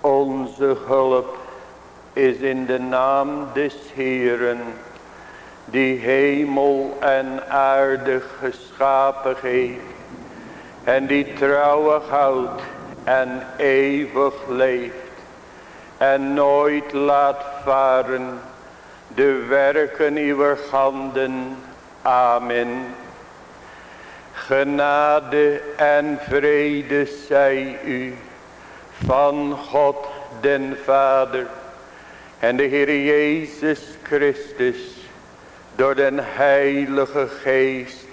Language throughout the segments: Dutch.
Onze hulp is in de naam des Heeren, die hemel en aarde geschapen heeft, en die trouwig houdt en eeuwig leeft, en nooit laat varen de werken uw handen. Amen. Genade en vrede zij u van God den Vader en de Heer Jezus Christus door den Heilige Geest.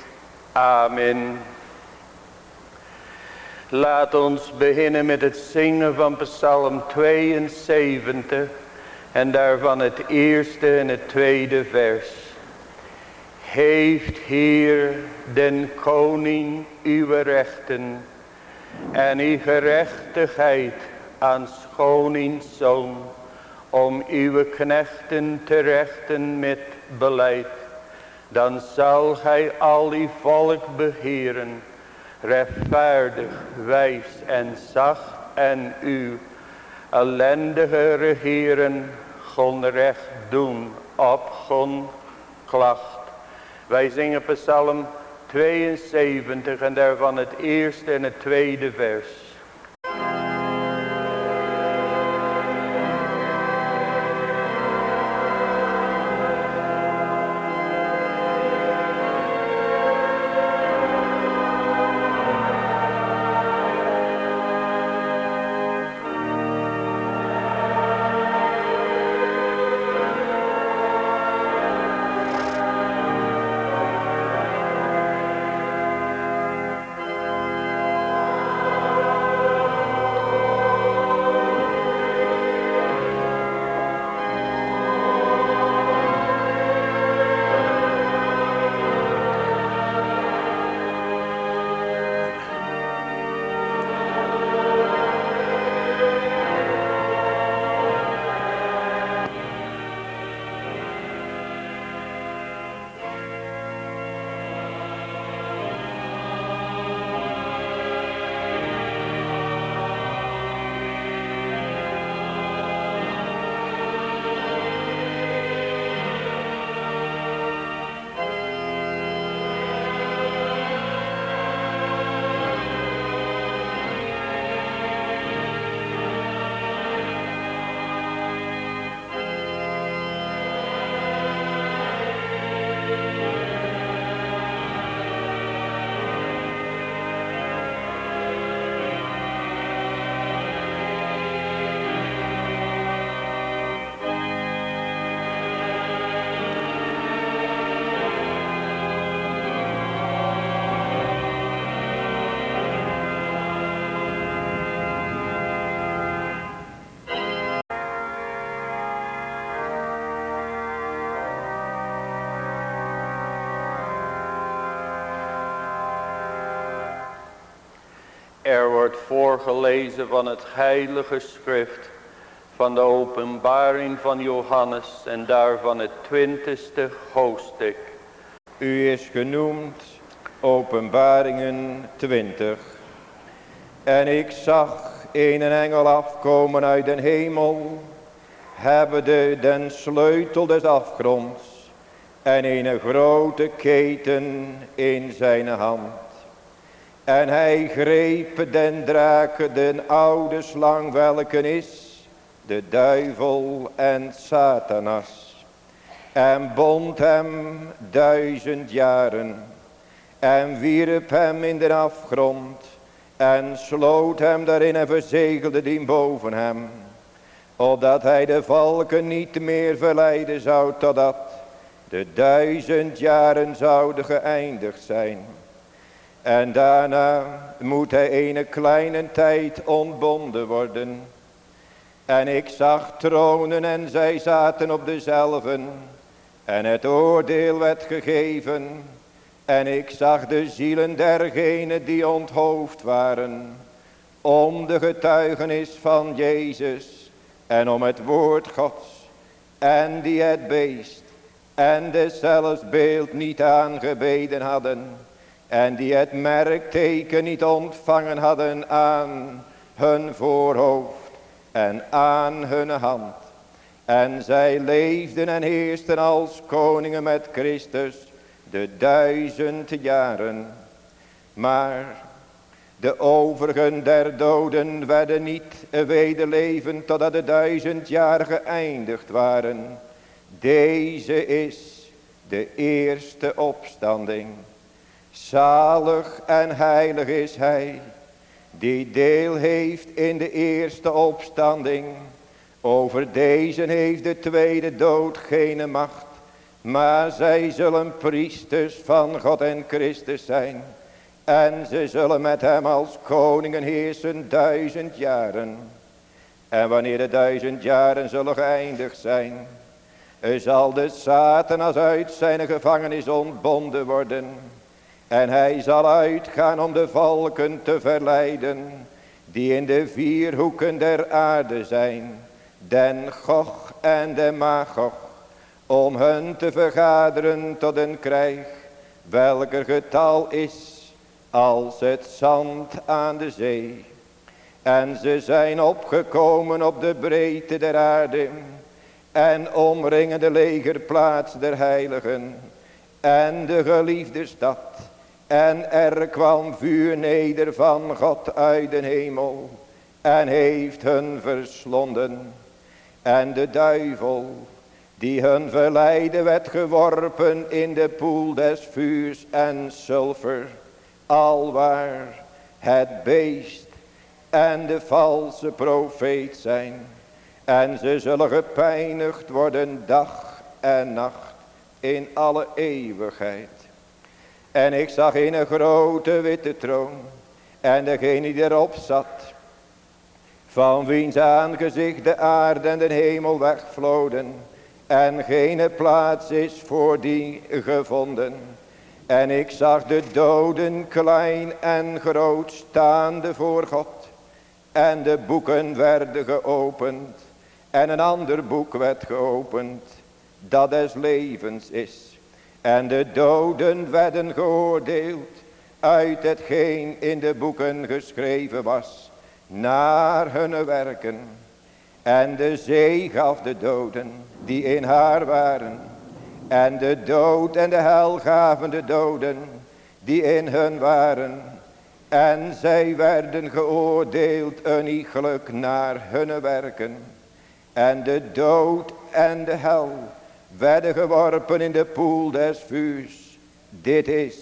Amen. Laat ons beginnen met het zingen van Psalm 72 en daarvan het eerste en het tweede vers. Heeft Heer den koning uw rechten en uw gerechtigheid aan zoon om uw knechten te rechten met beleid, dan zal gij al die volk beheren, rechtvaardig, wijs en zacht en uw ellendige regeren, gon recht doen op gon klacht. Wij zingen psalm 72 en daarvan het eerste en het tweede vers. Wordt voorgelezen van het heilige schrift van de openbaring van Johannes en daarvan het twintigste hoofdstuk. U is genoemd openbaringen 20. En ik zag een engel afkomen uit den hemel, hebbende den sleutel des afgronds en een grote keten in zijn hand. En hij greep den draak, den oude slang, welke is de duivel en Satanas. En bond hem duizend jaren. En wierp hem in de afgrond. En sloot hem daarin en verzegelde die boven hem. Opdat hij de volken niet meer verleiden zou totdat de duizend jaren zouden geëindigd zijn. En daarna moet hij een kleine tijd ontbonden worden. En ik zag tronen en zij zaten op dezelfde. En het oordeel werd gegeven. En ik zag de zielen dergenen die onthoofd waren. Om de getuigenis van Jezus. En om het woord Gods. En die het beest. En deszelfs beeld niet aangebeden hadden en die het merkteken niet ontvangen hadden aan hun voorhoofd en aan hun hand. En zij leefden en heersten als koningen met Christus de duizend jaren. Maar de overigen der doden werden niet wederleven totdat de duizend jaar geëindigd waren. Deze is de eerste opstanding. Zalig en heilig is hij die deel heeft in de eerste opstanding. Over deze heeft de tweede dood geen macht. Maar zij zullen priesters van God en Christus zijn. En ze zullen met hem als koningen heersen duizend jaren. En wanneer de duizend jaren zullen geëindigd zijn. Zal de Satanas uit zijn gevangenis ontbonden worden. En hij zal uitgaan om de volken te verleiden. Die in de vier hoeken der aarde zijn. Den Gog en de Magog. Om hen te vergaderen tot een krijg. Welker getal is als het zand aan de zee. En ze zijn opgekomen op de breedte der aarde en omringen de legerplaats der heiligen en de geliefde stad. En er kwam vuur neder van God uit de hemel en heeft hun verslonden. En de duivel die hun verleiden werd geworpen in de poel des vuurs en sulfur alwaar het beest en de valse profeet zijn. En ze zullen gepeinigd worden dag en nacht in alle eeuwigheid. En ik zag een grote witte troon en degene die erop zat. Van wiens aangezicht de aarde en de hemel wegvloden. En geen plaats is voor die gevonden. En ik zag de doden klein en groot staande voor God. En de boeken werden geopend. En een ander boek werd geopend. Dat des levens is. En de doden werden geoordeeld. Uit hetgeen in de boeken geschreven was. Naar hun werken. En de zee gaf de doden die in haar waren en de dood en de hel gaven de doden die in hun waren. En zij werden geoordeeld uniegelijk naar hun werken. En de dood en de hel werden geworpen in de poel des vuurs. Dit is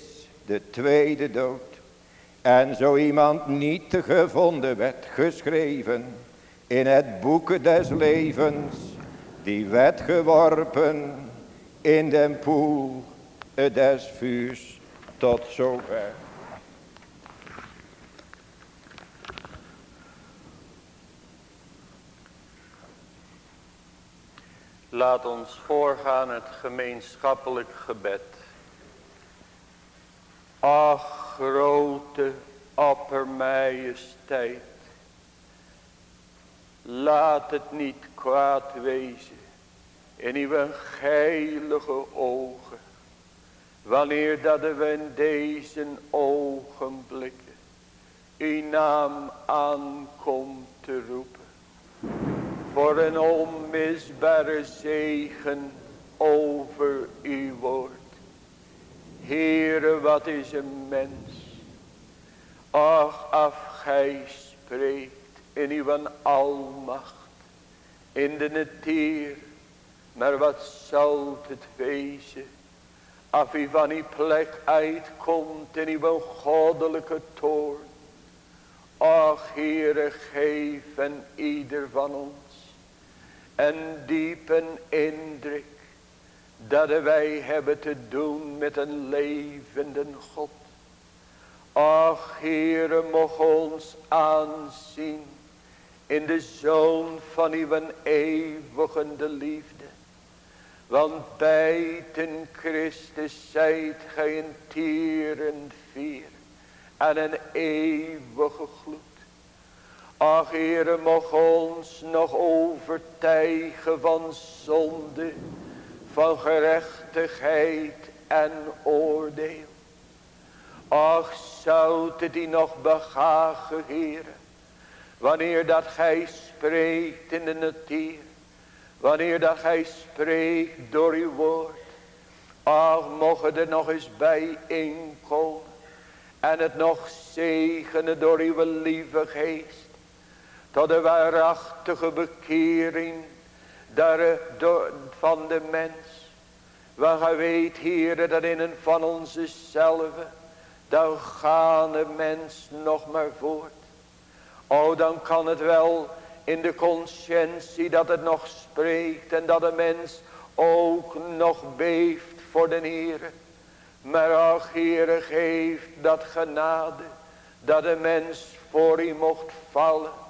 de tweede dood. En zo iemand niet gevonden werd geschreven in het boek des levens. Die werd geworpen in den poel des vuurs tot zover. Laat ons voorgaan het gemeenschappelijk gebed. Ach, grote oppermajesteit. Laat het niet kwaad wezen in uw heilige ogen. Wanneer dat we in deze ogenblikken uw naam aankomt te roepen. Voor een onmisbare zegen over uw woord. Heere, wat is een mens. Ach, af gij spreekt in uw almacht. In de natuur maar wat zal het wezen. Als u van die plek uitkomt in uw goddelijke toorn. Ach Heere geef en ieder van ons. Een diepe indruk. Dat wij hebben te doen met een levende God. Ach Heere mocht ons aanzien. In de zoon van uw eeuwige liefde. Want bijten Christus zijt gij een tierend vier en een eeuwige gloed. Ach Heere, mocht ons nog overtuigen van zonde, van gerechtigheid en oordeel. Ach, zou het die nog begagen, Heere, Wanneer dat gij spreekt in de natuur. Wanneer dat gij spreekt door uw woord. Ach, mogen er nog eens bij inkomen. En het nog zegenen door uw lieve geest. Tot de waarachtige bekering daar, door, van de mens. Want gij weet, Heer, dat in een van onze zelven. Dan gaan de mens nog maar voort. O, dan kan het wel in de conscientie dat het nog spreekt. En dat de mens ook nog beeft voor de Heer. Maar ach, Heere, geef dat genade. Dat de mens voor u mocht vallen.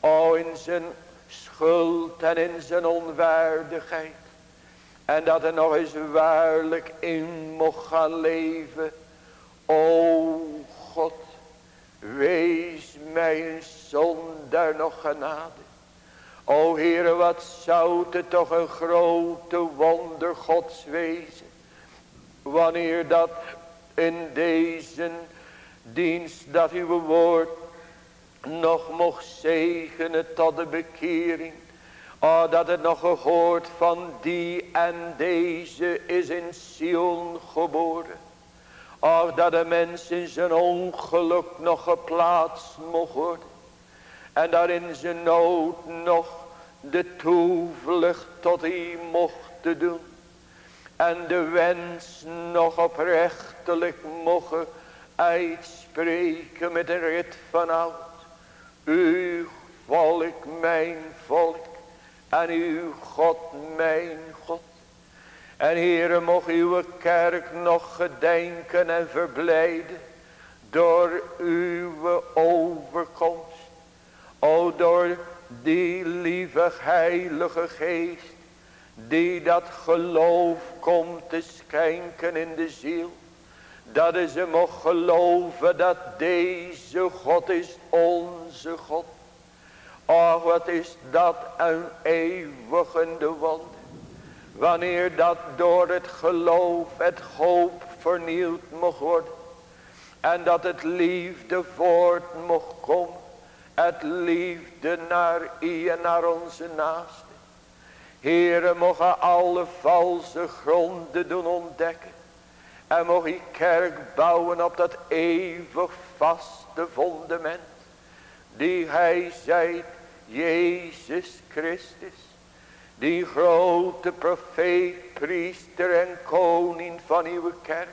O, in zijn schuld en in zijn onwaardigheid. En dat er nog eens waarlijk in mocht gaan leven. O God, wees mij een zondaar nog genade. O Heere, wat zou het toch een grote wonder Gods wezen. Wanneer dat in deze dienst dat uw woord nog mocht zegenen tot de bekering. Oh, dat het nog gehoord van die en deze is in Sion geboren. Oh, dat de mens in zijn ongeluk nog geplaatst mocht worden. En dat in zijn nood nog de toevlucht tot hij mocht doen. En de wens nog oprechtelijk mocht uitspreken met een rit van oud. Uw volk, mijn volk. En uw God, mijn God. En Heere, mocht uw kerk nog gedenken en verblijden. Door uw overkomst. O, door die lieve heilige geest. Die dat geloof komt te schenken in de ziel dat ze mocht geloven dat deze God is onze God. Oh, wat is dat een eeuwigende wonder. Wanneer dat door het geloof, het hoop vernieuwd mocht worden. En dat het liefde voort mocht komen. Het liefde naar u en naar onze naaste. Heere, mogen alle valse gronden doen ontdekken. En mocht die kerk bouwen op dat eeuwig vaste fundament. Die hij zei, Jezus Christus. Die grote profeet, priester en koning van uw kerk.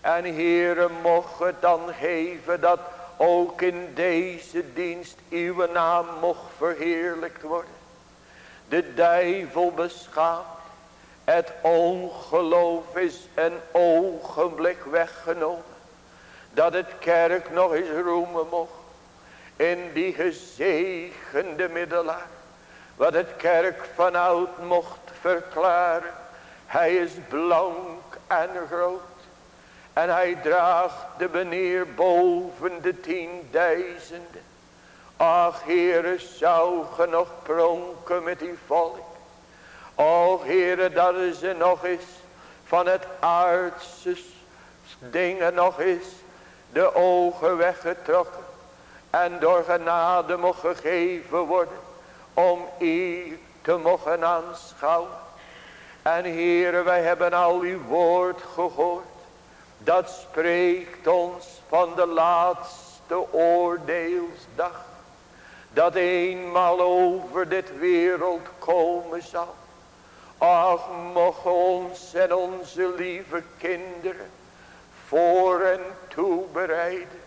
En Heere mocht dan geven dat ook in deze dienst uw naam mocht verheerlijkt worden. De duivel beschaamt het ongeloof is een ogenblik weggenomen. Dat het kerk nog eens roemen mocht. In die gezegende middelaar. Wat het kerk vanuit mocht verklaren. Hij is blank en groot. En hij draagt de beneer boven de tienduizenden. Ach, Heere, zou ge nog pronken met die volk. O Heere, dat is er nog eens van het aardse dingen nog eens de ogen weggetrokken. En door genade mocht gegeven worden om u te mogen aanschouwen. En Heere, wij hebben al uw woord gehoord. Dat spreekt ons van de laatste oordeelsdag. Dat eenmaal over dit wereld komen zal. Ach, mocht ons en onze lieve kinderen voor en toe bereiden.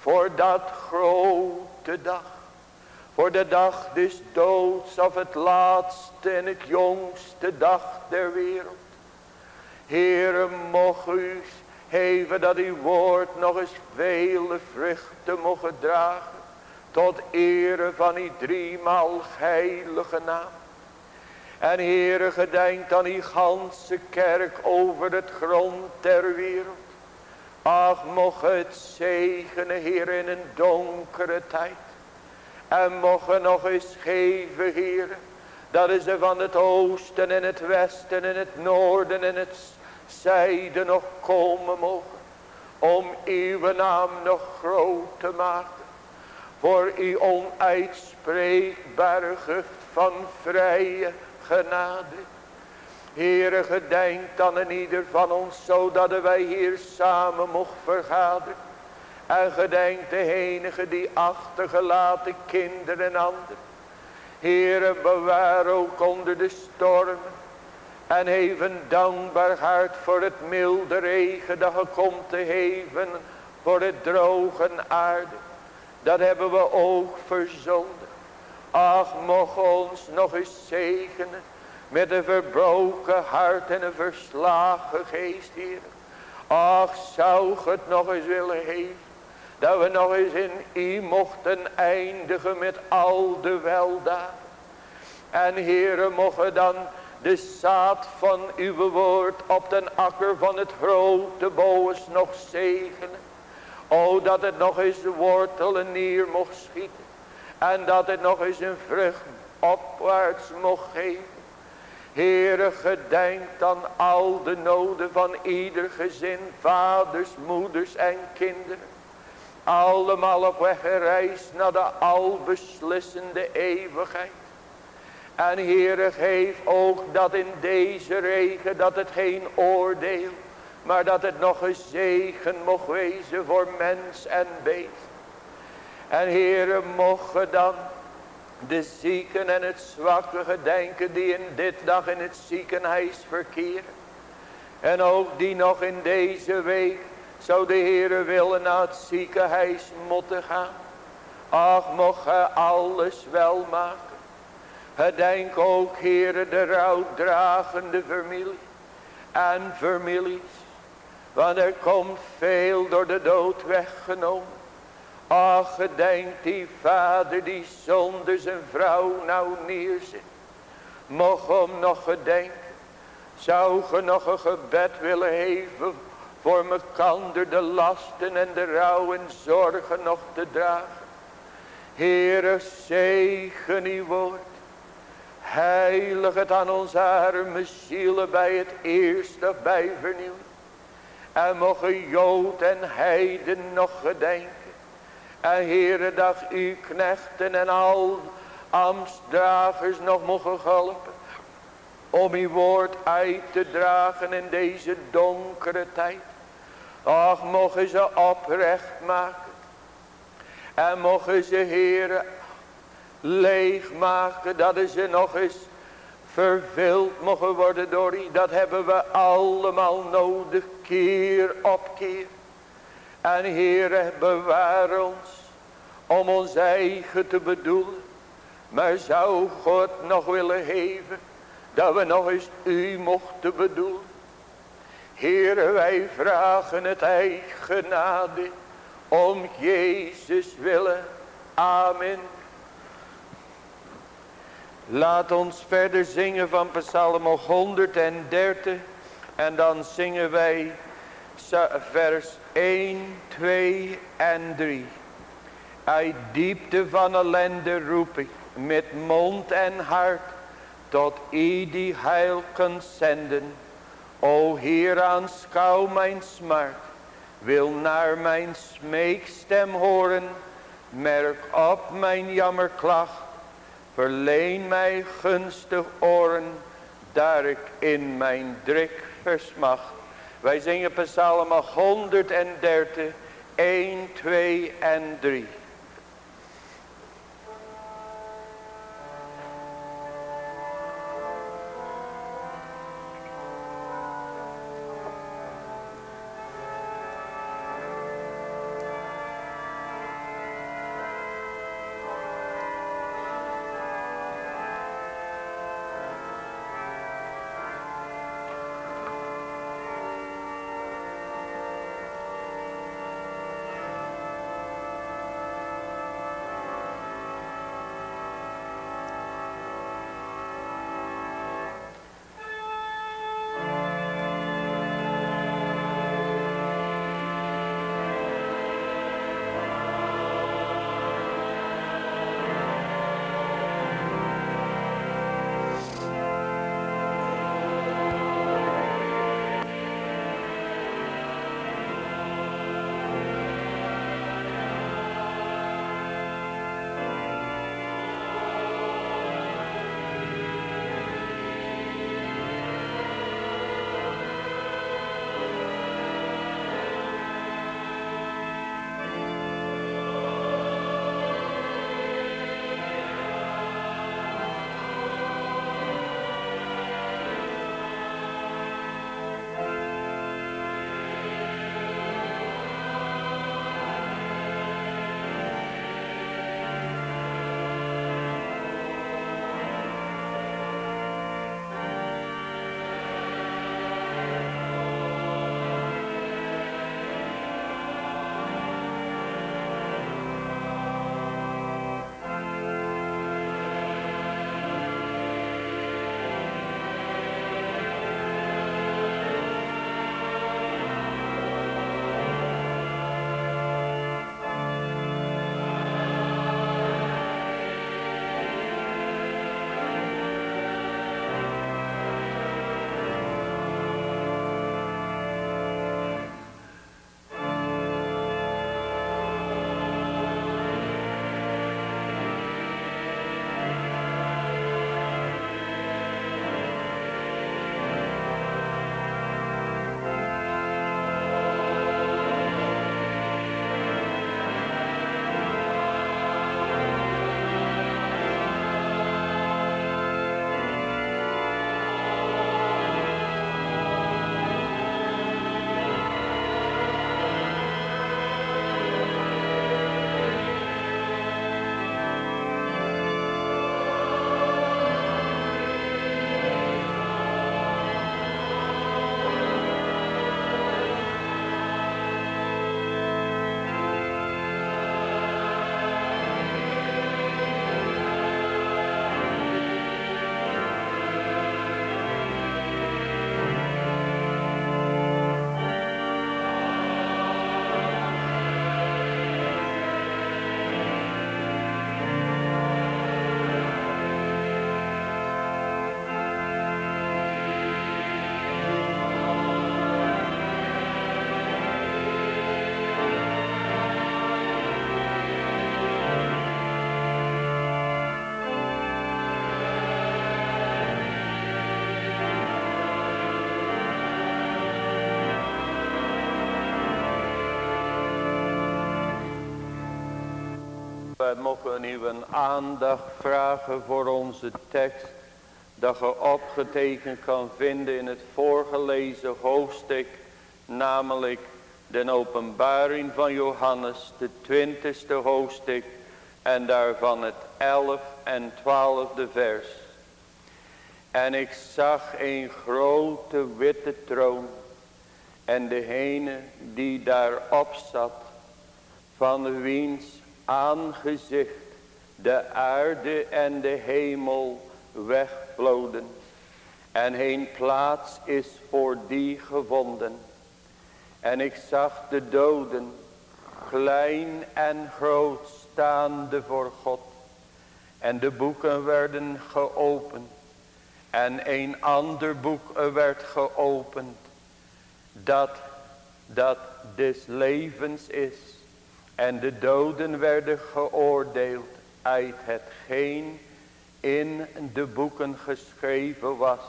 Voor dat grote dag. Voor de dag des doods of het laatste en het jongste dag der wereld. Heere, mocht u geven dat uw woord nog eens vele vruchten mogen dragen. Tot ere van die driemaal heilige naam. En Heere gedenkt aan die ganse kerk over het grond ter wereld. Ach, mocht het zegenen, Heer, in een donkere tijd. En mocht nog eens geven, Heer, dat is van het oosten en het westen en het noorden en het zuiden nog komen mogen. Om uw naam nog groot te maken. voor uw onuitspreekbare van vrije genade. Heere, gedenk dan in ieder van ons, zodat wij hier samen mochten vergaderen. En gedenk de enige die achtergelaten kinderen en anderen. Heere, bewaar ook onder de stormen. En even dankbaar hart voor het milde regen dat je komt te heven voor het droge aarde. Dat hebben we ook verzonden. Ach, mocht ons nog eens zegenen met een verbroken hart en een verslagen geest, Heer. Ach, zou het nog eens willen geven. Dat we nog eens in u mochten eindigen met al de weldaad. En Heere, mogen dan de zaad van uw woord op den akker van het grote boos nog zegenen. O, dat het nog eens wortelen neer mocht schieten. En dat het nog eens een vrucht opwaarts mocht geven. Heere, gedenk dan al de noden van ieder gezin, vaders, moeders en kinderen. Allemaal op weg gereisd naar de albeslissende eeuwigheid. En Heere, geef ook dat in deze regen, dat het geen oordeel, maar dat het nog een zegen mocht wezen voor mens en beest. En Heere, mogen dan de zieken en het zwakke gedenken die in dit dag in het ziekenhuis verkeren. En ook die nog in deze week zou de Heere willen naar het ziekenhuis moeten gaan. Ach, mocht hij alles wel maken. Gedenk ook, Heere, de rouwdragende familie en families. Want er komt veel door de dood weggenomen. Ach, gedenk die vader die zonder zijn vrouw nou neerzit. Mocht hem nog gedenken. Zou ge nog een gebed willen geven voor mekander de lasten en de rouw en zorgen nog te dragen. Heere, zegen uw woord. Heilig het aan onze arme zielen bij het eerste bij vernieuwing. En mogen Jood en Heiden nog gedenken. En Heere, dat u knechten en al ambtsdragers nog mogen helpen. Om uw woord uit te dragen in deze donkere tijd. Ach, mogen ze oprecht maken. En mogen ze, Heere, leegmaken. Dat ze nog eens vervuld mogen worden door u. Dat hebben we allemaal nodig, keer op keer. En Heere, bewaar ons om ons eigen te bedoelen. Maar zou God nog willen geven dat we nog eens u mochten bedoelen. Heere, wij vragen het eigen genade om Jezus willen. Amen. Laat ons verder zingen van Psalm 130 en dan zingen wij vers 1, 2 en 3. Uit diepte van ellende roep ik met mond en hart tot i die heil kunt zenden. O Heer aanschouw mijn smart, wil naar mijn smeekstem horen, merk op mijn jammerklacht, verleen mij gunstig oren, daar ik in mijn drik versmacht. Wij zingen psalm 130, 1, 2 en 3. Wij mogen uw aandacht vragen voor onze tekst. Dat je opgetekend kan vinden in het voorgelezen hoofdstuk. Namelijk de openbaring van Johannes, de twintigste hoofdstuk. En daarvan het elf en twaalfde vers. En ik zag een grote witte troon. En degene die daarop zat. Van wiens aangezicht de aarde en de hemel wegvloden. En geen plaats is voor die gevonden. En ik zag de doden, klein en groot, staande voor God. En de boeken werden geopend. En een ander boek werd geopend. Dat, dat des levens is. En de doden werden geoordeeld uit hetgeen in de boeken geschreven was.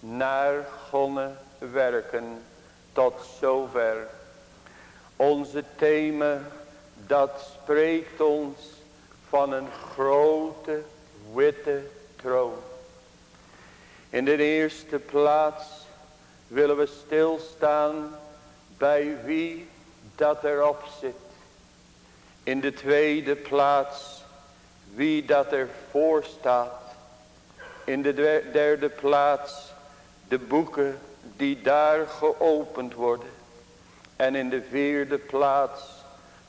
Naar gonne werken tot zover. Onze thema dat spreekt ons van een grote witte troon. In de eerste plaats willen we stilstaan bij wie dat erop zit. In de tweede plaats wie dat ervoor staat. In de derde plaats de boeken die daar geopend worden. En in de vierde plaats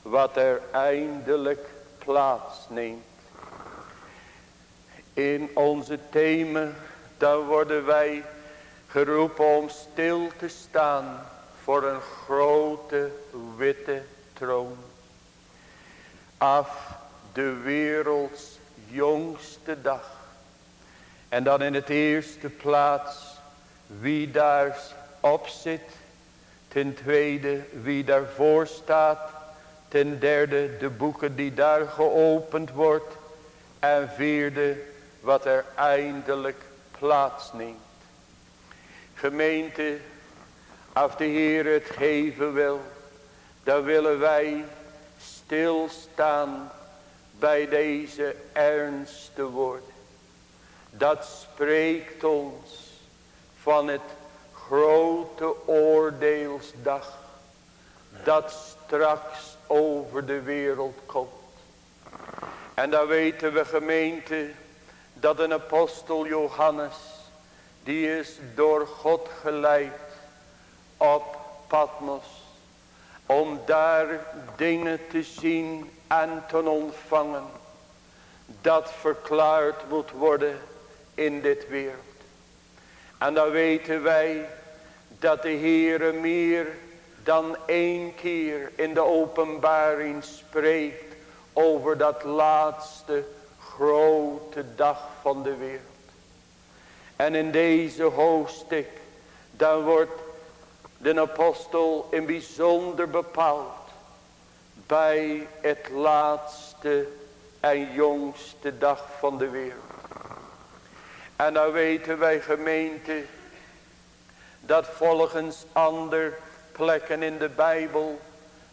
wat er eindelijk plaats neemt. In onze thema dan worden wij geroepen om stil te staan voor een grote witte troon. Af de werelds jongste dag. En dan in het eerste plaats wie daar op zit. Ten tweede wie daarvoor staat. Ten derde de boeken die daar geopend wordt. En vierde wat er eindelijk plaatsneemt. Gemeente, als de Heer het geven wil, dan willen wij stilstaan bij deze ernste woorden. Dat spreekt ons van het grote oordeelsdag dat straks over de wereld komt. En dan weten we gemeente dat een apostel Johannes, die is door God geleid op Patmos, om daar dingen te zien en te ontvangen, dat verklaard moet worden in dit wereld. En dan weten wij dat de Heere meer dan één keer in de openbaring spreekt over dat laatste grote dag van de wereld. En in deze hoofdstuk, dan wordt de apostel in bijzonder bepaald bij het laatste en jongste dag van de wereld. En dan weten wij gemeente dat volgens ander plekken in de Bijbel,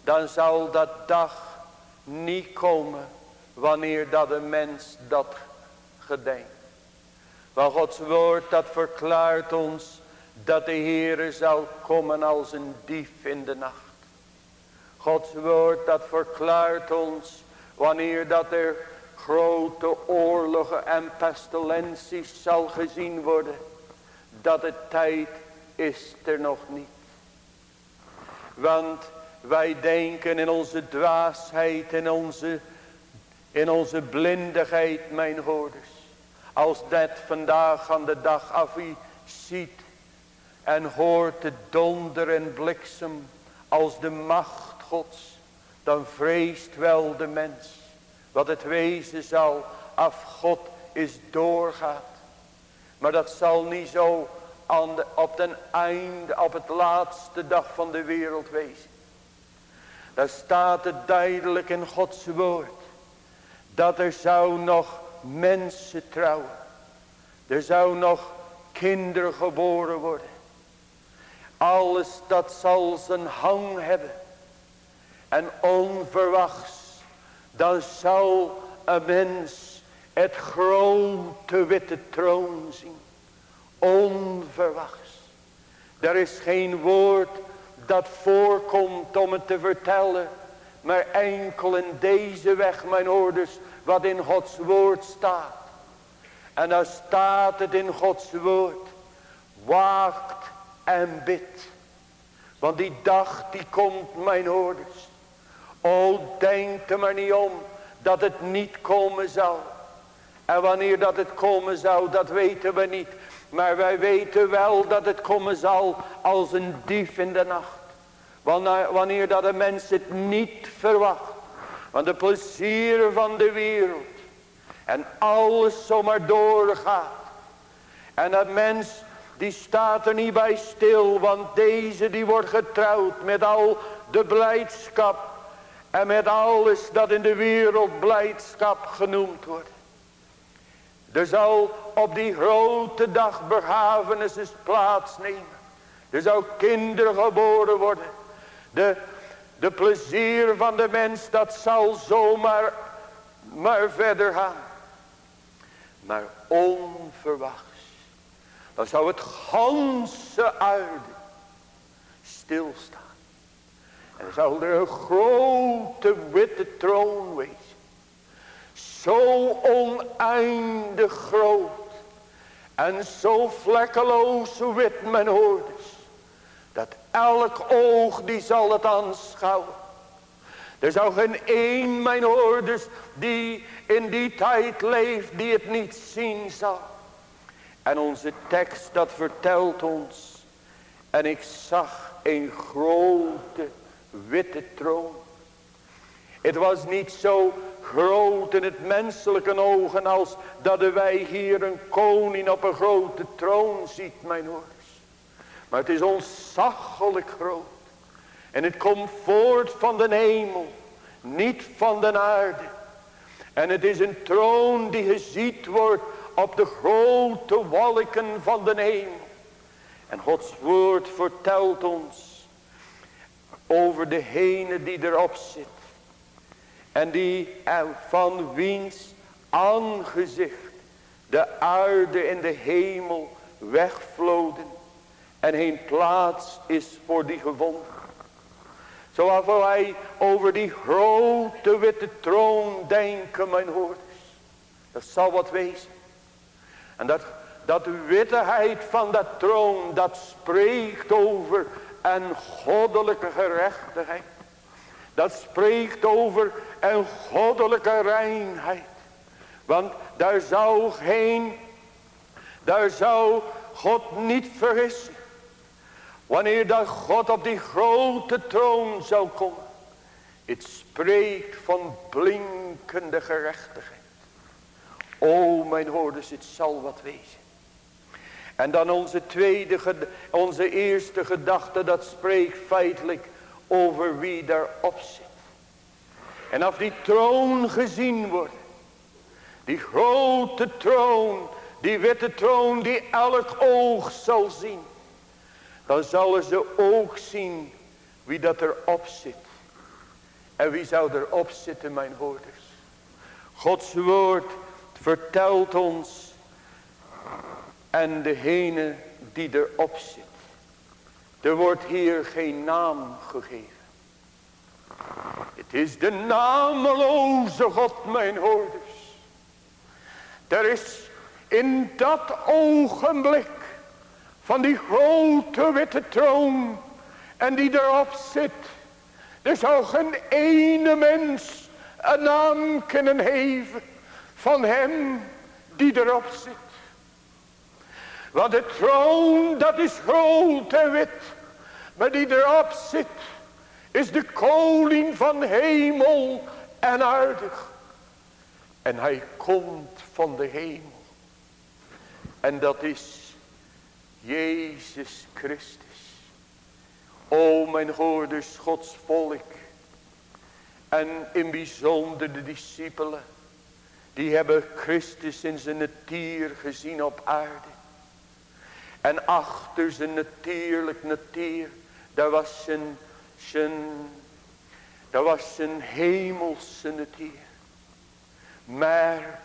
dan zal dat dag niet komen wanneer dat een mens dat gedenkt. Want Gods woord dat verklaart ons dat de Heere zal komen als een dief in de nacht. Gods woord dat verklaart ons wanneer dat er grote oorlogen en pestilenties zal gezien worden. Dat de tijd is er nog niet. Want wij denken in onze dwaasheid, in onze in onze blindigheid, mijn hoorders. Als dat vandaag aan de dag af wie ziet en hoort de donder en bliksem als de macht gods. Dan vreest wel de mens wat het wezen zal af God is doorgaat. Maar dat zal niet zo aan op den einde, op het laatste dag van de wereld wezen. Daar staat het duidelijk in Gods woord dat er zou nog mensen trouwen. Er zou nog kinderen geboren worden. Alles dat zal zijn hang hebben. En onverwachts, dan zal een mens het grote witte troon zien. Onverwachts. Er is geen woord dat voorkomt om het te vertellen. Maar enkel in deze weg mijn ouders wat in Gods woord staat. En dan staat het in Gods woord. Waakt en bid. Want die dag die komt mijn ouders. O denk er maar niet om dat het niet komen zal. En wanneer dat het komen zou dat weten we niet. Maar wij weten wel dat het komen zal als een dief in de nacht. Wanneer dat de mens het niet verwacht. Want de plezier van de wereld. En alles zomaar doorgaat. En dat mens die staat er niet bij stil. Want deze die wordt getrouwd met al de blijdschap. En met alles dat in de wereld blijdschap genoemd wordt. Er zal op die grote dag begrafenissen plaatsnemen. Er zou kinderen geboren worden. De, de plezier van de mens dat zal zomaar maar verder gaan. Maar onverwachts. Dan zou het ganse aarde stilstaan. En dan zou er een grote witte troon wezen. Zo oneindig groot. En zo vlekkeloos wit men hoort. Dat elk oog die zal het aanschouwen. Er zou geen één mijn hoorders die in die tijd leeft die het niet zien zal. En onze tekst dat vertelt ons. En ik zag een grote witte troon. Het was niet zo groot in het menselijke ogen als dat wij hier een koning op een grote troon ziet, mijn hoorders. Maar het is ontzaglijk groot. En het komt voort van de hemel, niet van de aarde. En het is een troon die geziet wordt op de grote wolken van de hemel. En Gods woord vertelt ons over degene die erop zit. En die van wiens aangezicht de aarde en de hemel wegvloden. En geen plaats is voor die gewonden. Zoals wij over die grote witte troon denken, mijn hoorders. Dat zal wat wezen. En dat, dat witteheid van dat troon, dat spreekt over een goddelijke gerechtigheid. Dat spreekt over een goddelijke reinheid. Want daar zou geen, daar zou God niet vergissen. Wanneer dat God op die grote troon zou komen. Het spreekt van blinkende gerechtigheid. O mijn hoorders, het zal wat wezen. En dan onze tweede, onze eerste gedachte, dat spreekt feitelijk over wie daarop zit. En als die troon gezien wordt, die grote troon, die witte troon die elk oog zal zien. Dan zullen ze ook zien wie dat erop zit. En wie zou erop zitten mijn hoorders. Gods woord vertelt ons. En degene die erop zit. Er wordt hier geen naam gegeven. Het is de nameloze God mijn hoorders. Er is in dat ogenblik van die grote witte troon en die erop zit. Er zou geen ene mens een naam kunnen geven van hem die erop zit. Want de troon dat is groot en wit. Maar die erop zit is de koning van hemel en aarde. En hij komt van de hemel. En dat is Jezus Christus. O mijn hoorders, Gods volk. En in bijzonder de discipelen. Die hebben Christus in zijn natuur gezien op aarde. En achter zijn natuurlijk natuur. Daar was zijn, zijn, daar was zijn hemelse natuur. Maar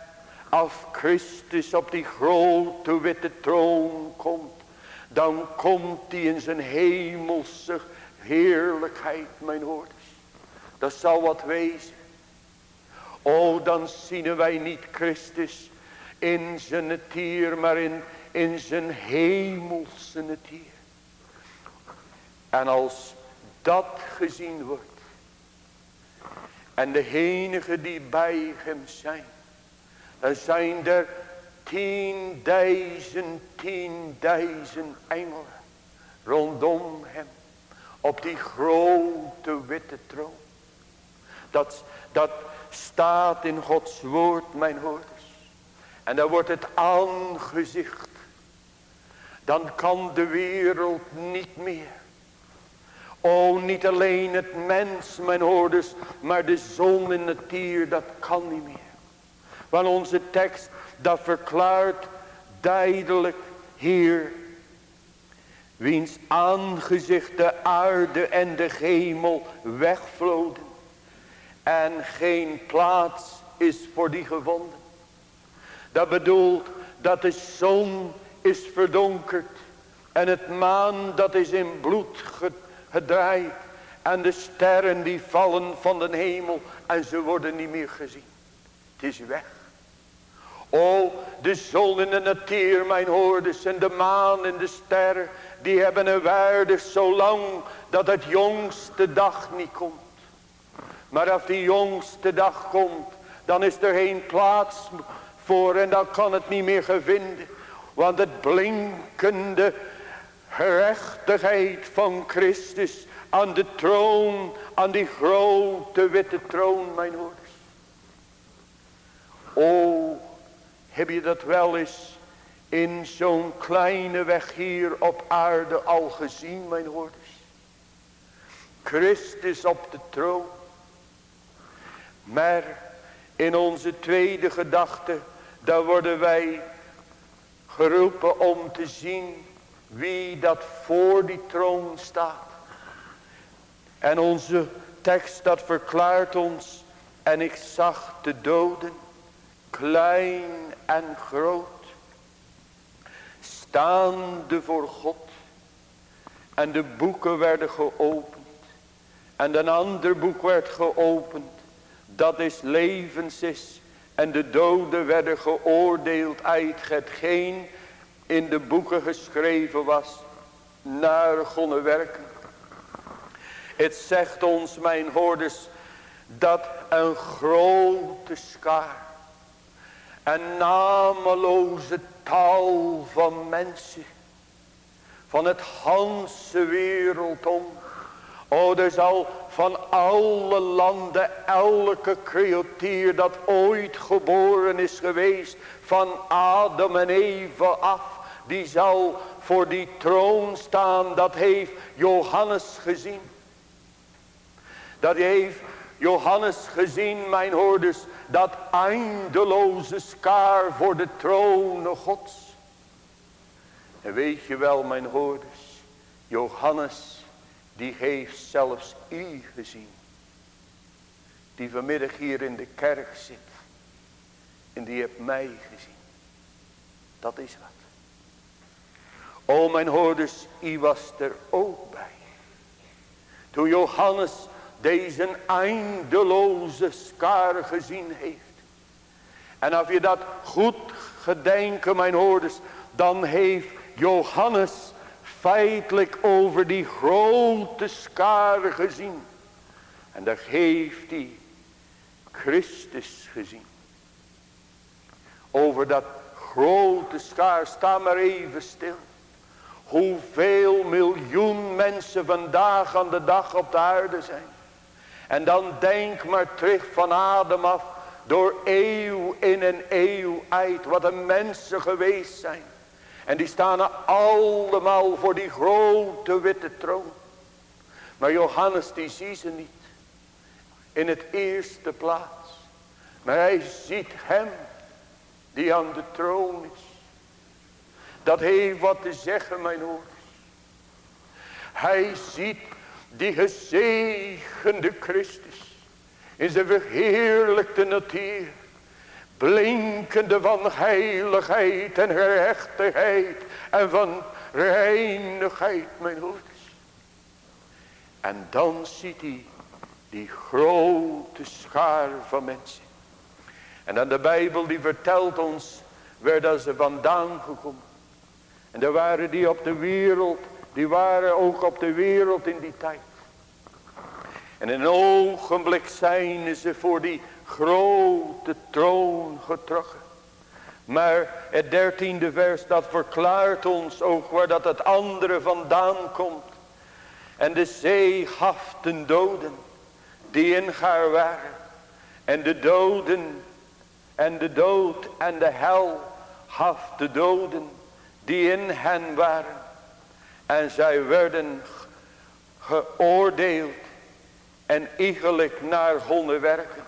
als Christus op die grote witte troon komt. Dan komt hij in zijn hemelse heerlijkheid mijn hoorders. Dat zal wat wezen. O dan zien wij niet Christus in zijn tier. Maar in, in zijn hemelse tier. En als dat gezien wordt. En de enige die bij hem zijn. Dan zijn er tienduizend, tienduizend engelen. Rondom hem. Op die grote witte troon. Dat, dat staat in Gods woord mijn hoorders. En dan wordt het aangezicht. Dan kan de wereld niet meer O, niet alleen het mens, mijn hoorders, maar de zon en het dier, dat kan niet meer. Want onze tekst, dat verklaart duidelijk hier. Wiens aangezicht de aarde en de hemel wegvloden. En geen plaats is voor die gevonden. Dat bedoelt dat de zon is verdonkerd. En het maan dat is in bloed gedraaid. En de sterren die vallen van de hemel. En ze worden niet meer gezien. Het is weg. O, de zon en de natuur, mijn hoorders, en de maan en de sterren, die hebben een waarde zo lang dat het jongste dag niet komt. Maar als die jongste dag komt, dan is er geen plaats voor en dan kan het niet meer gevinden. Want het blinkende gerechtigheid van Christus aan de troon, aan die grote witte troon, mijn hoorders. O, heb je dat wel eens in zo'n kleine weg hier op aarde al gezien, mijn hoorders? Christus op de troon. Maar in onze tweede gedachte, daar worden wij geroepen om te zien wie dat voor die troon staat. En onze tekst dat verklaart ons. En ik zag de doden, klein en groot, staande voor God. En de boeken werden geopend. En een ander boek werd geopend. Dat is levens is. En de doden werden geoordeeld uit hetgeen in de boeken geschreven was naar gonnen werken. Het zegt ons, mijn hoorders, dat een grote schaar, een nameloze taal van mensen, van het ganse wereldom, oh, er zal van alle landen, elke creatuur dat ooit geboren is geweest, van Adam en Eva af, die zal voor die troon staan. Dat heeft Johannes gezien. Dat heeft Johannes gezien, mijn hoorders, dat eindeloze skaar voor de troon gods. En weet je wel, mijn hoorders, Johannes, die heeft zelfs u gezien. Die vanmiddag hier in de kerk zit. En die heeft mij gezien. Dat is wat. O mijn hoorders, u was er ook bij. Toen Johannes deze eindeloze skare gezien heeft. En als je dat goed gedenken, mijn hoorders, dan heeft Johannes feitelijk over die grote skare gezien. En daar heeft hij Christus gezien. Over dat grote schaar, sta maar even stil. Hoeveel miljoen mensen vandaag aan de dag op de aarde zijn. En dan denk maar terug van Adam af. Door eeuw in en eeuw uit. Wat een mensen geweest zijn. En die staan allemaal voor die grote witte troon. Maar Johannes die ziet ze niet. In het eerste plaats. Maar hij ziet hem. Die aan de troon is. Dat heeft wat te zeggen mijn ouders. Hij ziet die gezegende Christus. In zijn verheerlijkte natuur. Blinkende van heiligheid en gerechtigheid. En van reinigheid mijn hoeders. En dan ziet hij die grote schaar van mensen. En dan de Bijbel die vertelt ons waar dat ze vandaan gekomen. En er waren die op de wereld, die waren ook op de wereld in die tijd. En in een ogenblik zijn ze voor die grote troon getrokken. Maar het dertiende vers dat verklaart ons ook waar dat het andere vandaan komt. En de zee gaf de doden die in haar waren. En de doden en de dood en de hel gaf de doden die in hen waren. En zij werden geoordeeld en iegelijk naar hun werken.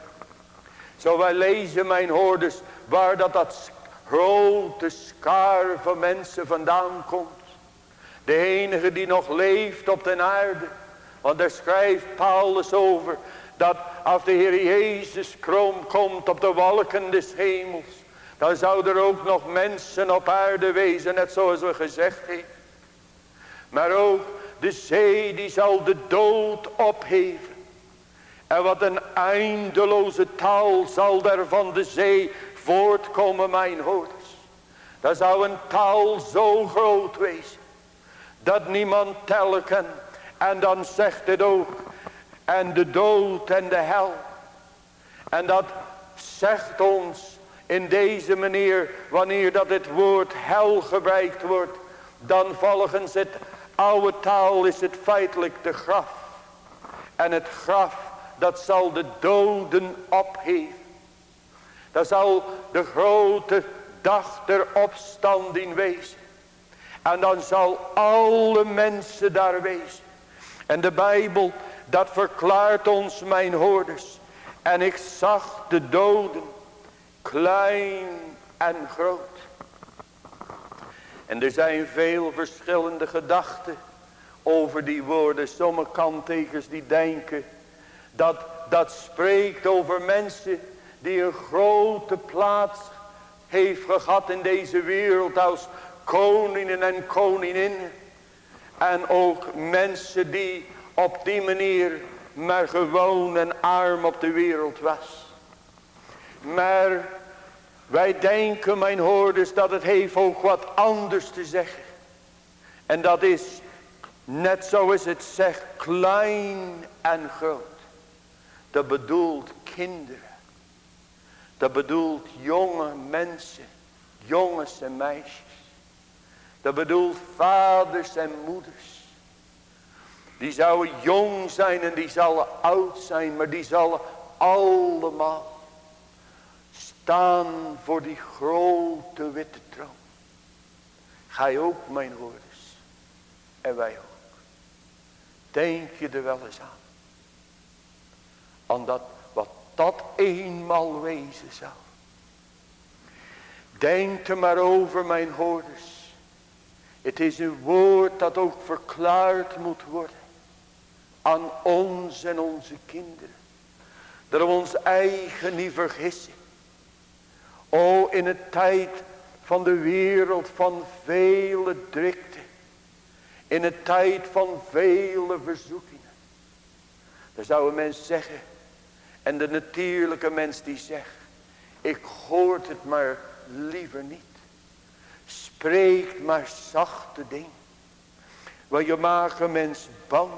Zo wij lezen mijn hoorders waar dat dat grote schaar van mensen vandaan komt. De enige die nog leeft op de aarde. Want daar schrijft Paulus over dat als de Heer Jezus krom komt op de wolken des hemels. Dan zou er ook nog mensen op aarde wezen, net zoals we gezegd hebben. Maar ook de zee die zal de dood opheven. En wat een eindeloze taal zal daar van de zee voortkomen, mijn hoorders. Dat zou een taal zo groot wezen. Dat niemand tellen kan. En dan zegt het ook. En de dood en de hel. En dat zegt ons in deze manier. Wanneer dat het woord hel gebruikt wordt. Dan volgens het oude taal is het feitelijk de graf. En het graf dat zal de doden opheven. Dat zal de grote dag der opstanding wezen. En dan zal alle mensen daar wezen. En de Bijbel, dat verklaart ons mijn hoorders. En ik zag de doden, klein en groot. En er zijn veel verschillende gedachten over die woorden. Sommige kanttekens die denken dat, dat spreekt over mensen die een grote plaats heeft gehad in deze wereld als koningen en koninginnen. En ook mensen die op die manier maar gewoon en arm op de wereld was. Maar wij denken mijn hoorders dat het heeft ook wat anders te zeggen. En dat is net zoals het zegt klein en groot. Dat bedoelt kinderen. Dat bedoelt jonge mensen. Jongens en meisjes. Dat bedoelt vaders en moeders. Die zouden jong zijn en die zullen oud zijn. Maar die zullen allemaal staan voor die grote witte troon. Ga je ook mijn hoorders. En wij ook. Denk je er wel eens aan omdat wat dat eenmaal wezen zal. Denk er maar over mijn hoorders. Het is een woord dat ook verklaard moet worden. Aan ons en onze kinderen. Dat we ons eigen niet vergissen. O in het tijd van de wereld van vele drukte. In het tijd van vele verzoekingen. Dan zou een mens zeggen. En de natuurlijke mens die zegt. Ik hoort het maar liever niet. Spreek maar zachte dingen. Want je maakt een mens bang.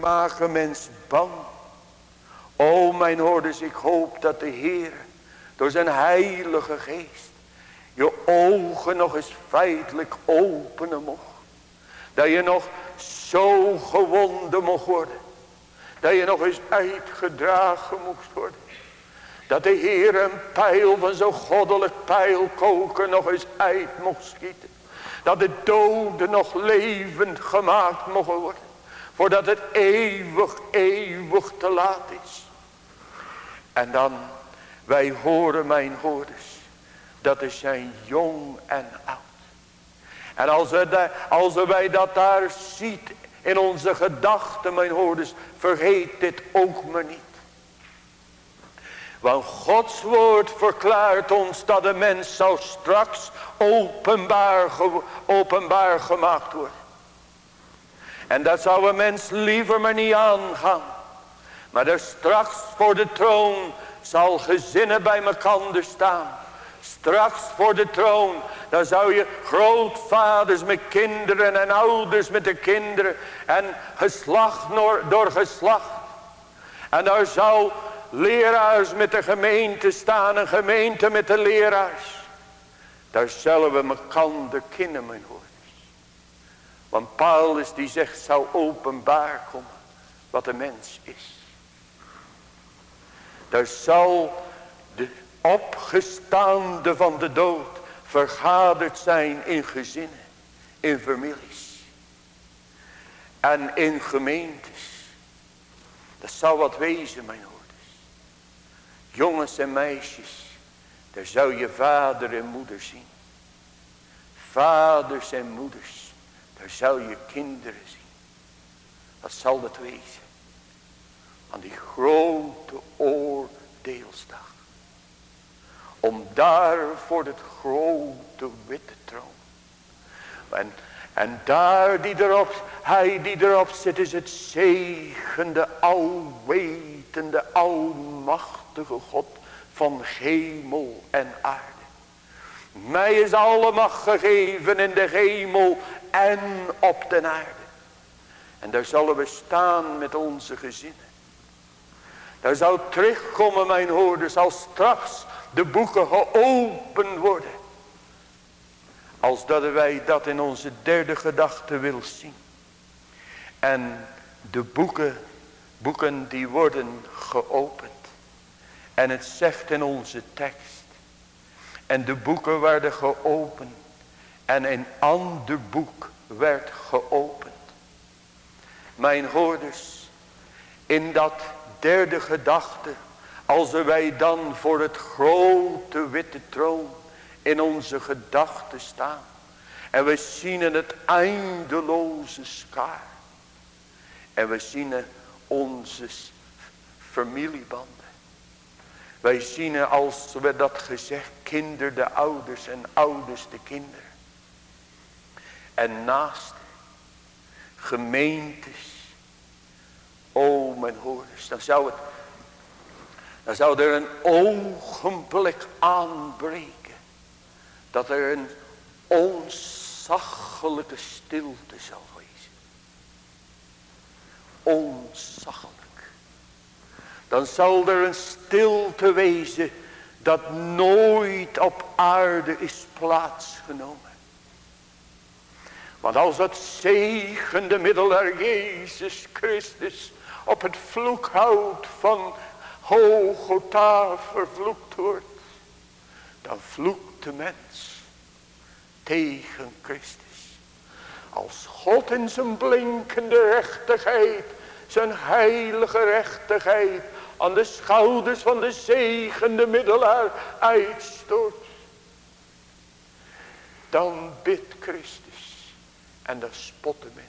Maken mens bang. O mijn hoorders, ik hoop dat de Heer door zijn heilige geest je ogen nog eens feitelijk openen mocht. Dat je nog zo gewonden mocht worden. Dat je nog eens uitgedragen moest worden. Dat de Heer een pijl van zo'n goddelijk pijlkoker nog eens uit mocht schieten. Dat de doden nog levend gemaakt mogen worden. Voordat het eeuwig, eeuwig te laat is. En dan, wij horen mijn hoorders. Dat is zijn jong en oud. En als, we als wij dat daar ziet in onze gedachten, mijn hoorders, vergeet dit ook maar niet. Want Gods woord verklaart ons dat de mens zou straks openbaar, openbaar gemaakt worden. En dat zou een mens liever maar niet aangaan. Maar er straks voor de troon zal gezinnen bij elkaar staan. Straks voor de troon, dan zou je grootvaders met kinderen en ouders met de kinderen. En geslacht door geslacht. En daar zou leraars met de gemeente staan, een gemeente met de leraars. Daar zullen we elkaar kennen, mijn hoorders. Want Paulus die zegt, zou openbaar komen wat een mens is. Daar zal de opgestaande van de dood vergaderd zijn in gezinnen, in families en in gemeentes. Dat zal wat wezen, mijn hoorders. Jongens en meisjes, daar zou je vader en moeder zien. Vaders en moeders, daar zou je kinderen zien. Wat zal dat wezen? Aan die grote oordeelsdag. Om daar voor het grote witte troon. En, en daar die erop, hij die erop zit is het zegende, alwetende, almachtige God van hemel en aarde. Mij is alle macht gegeven in de hemel en op de aarde. En daar zullen we staan met onze gezinnen. Daar zou terugkomen mijn hoorders als straks de boeken geopend worden. Als dat wij dat in onze derde gedachte willen zien. En de boeken, boeken die worden geopend. En het zegt in onze tekst. En de boeken werden geopend. En een ander boek werd geopend. Mijn hoorders, in dat derde gedachte als wij dan voor het grote witte troon in onze gedachten staan. En we zien het eindeloze schaar. En we zien onze familiebanden. Wij zien als we dat gezegd, kinder de ouders en ouders de kinderen. En naast gemeentes. O mijn hoorders, dan zou het dan zou er een ogenblik aanbreken. Dat er een onzaggelijke stilte zal wezen. Onzaggelijk. Dan zal er een stilte wezen dat nooit op aarde is plaatsgenomen. Want als dat zegende middel Jezus Christus op het vloekhout van Hogota vervloekt wordt. Dan vloekt de mens tegen Christus. Als God in zijn blinkende rechtigheid, zijn heilige rechtigheid aan de schouders van de zegende middelaar uitstoot. Dan bidt Christus en dan spot de mens.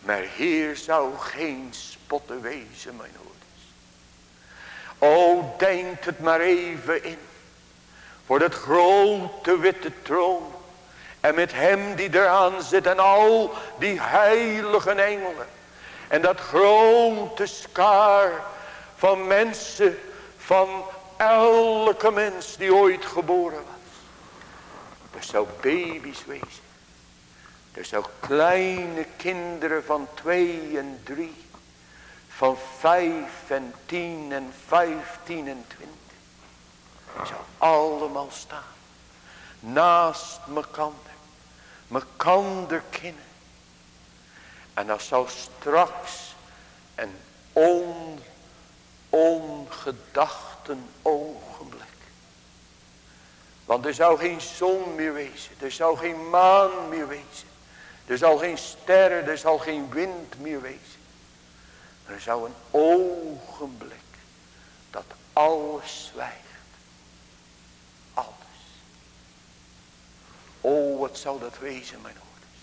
Maar hier zou geen spotten wezen, mijn hoor. O, denkt het maar even in. Voor dat grote witte troon. En met hem die eraan zit en al die heilige engelen. En dat grote skaar van mensen. Van elke mens die ooit geboren was. Dat zou baby's wezen. Er zou kleine kinderen van twee en drie. Van vijf en tien en vijftien en twintig. Zou allemaal staan. Naast mekander. Mekander kennen. En dat zou straks een on, ongedachten ogenblik. Want er zou geen zon meer wezen. Er zou geen maan meer wezen. Er zal geen sterren, er zal geen wind meer wezen. Er zou een ogenblik dat alles zwijgt. Alles. O, wat zou dat wezen, mijn ouders.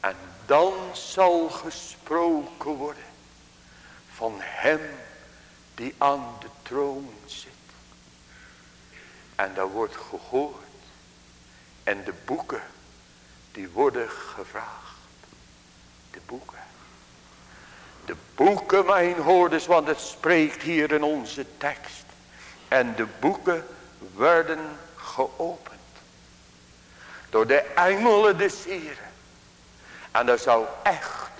En dan zal gesproken worden van hem die aan de troon zit. En daar wordt gehoord. En de boeken die worden gevraagd. De boeken. De boeken mijn hoorders, want het spreekt hier in onze tekst. En de boeken werden geopend. Door de engelen des Heren. En dat zou echt.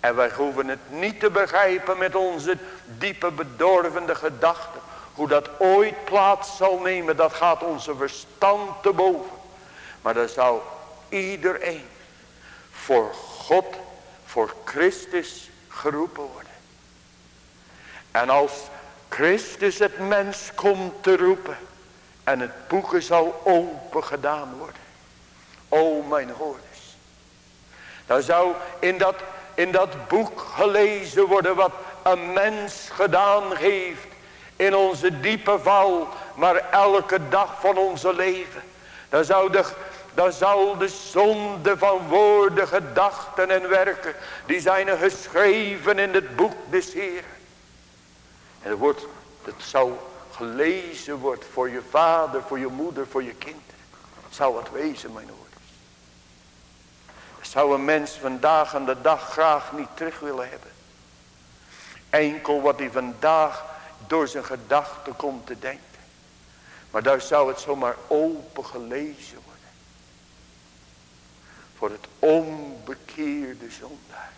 En wij hoeven het niet te begrijpen met onze diepe bedorvende gedachten. Hoe dat ooit plaats zal nemen, dat gaat onze verstand te boven. Maar dat zou iedereen voor God, voor Christus geroepen worden. En als Christus het mens komt te roepen en het boeken zal open gedaan worden. O mijn hoorders. Dan zou in dat, in dat boek gelezen worden wat een mens gedaan heeft in onze diepe val, maar elke dag van onze leven. Dan zou de, de zonde van woorden, gedachten en werken, die zijn geschreven in het boek des Heeren. En het, wordt, het zou gelezen worden voor je vader, voor je moeder, voor je kinderen. Zou wat wezen, mijn ouders. zou een mens vandaag aan de dag graag niet terug willen hebben. Enkel wat hij vandaag door zijn gedachten komt te denken. Maar daar zou het zomaar open gelezen worden voor het onbekeerde zondaar.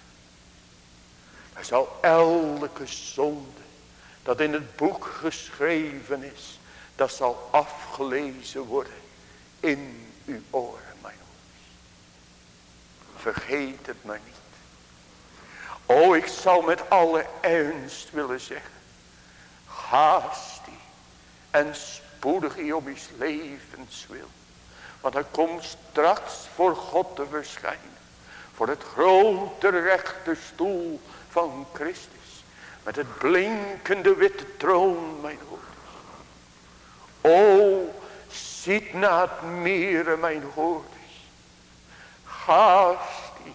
Hij zal elke zonde dat in het boek geschreven is, dat zal afgelezen worden in uw oren, mijn ouders. Vergeet het maar niet. O, ik zou met alle ernst willen zeggen, haast die en spoedig die om iets levens wil. Want hij komt straks voor God te verschijnen. Voor het grote rechterstoel van Christus. Met het blinkende witte troon, mijn hoorders. O, ziet naar het meer, mijn hoorders. Haast die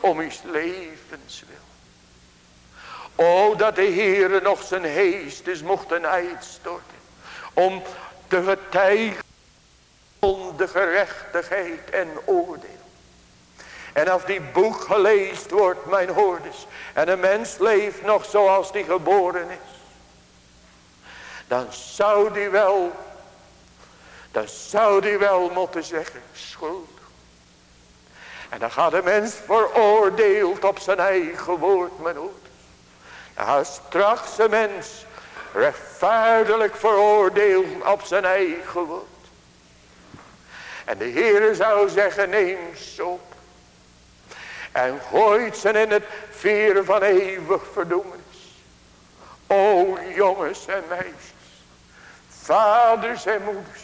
om uw levens wil. O, dat de Heere nog zijn heestes mochten uitstorten. Om te getuigen de gerechtigheid en oordeel. En als die boek gelezen wordt, mijn hoorders, en een mens leeft nog zoals die geboren is, dan zou die wel, dan zou die wel moeten zeggen, schuld. En dan gaat de mens veroordeeld op zijn eigen woord, mijn hoorders. Dan gaat straks een mens rechtvaardig veroordeeld op zijn eigen woord. En de Heere zou zeggen, neem op. En gooit ze in het vieren van eeuwig verdoemenis. O jongens en meisjes. Vaders en moeders.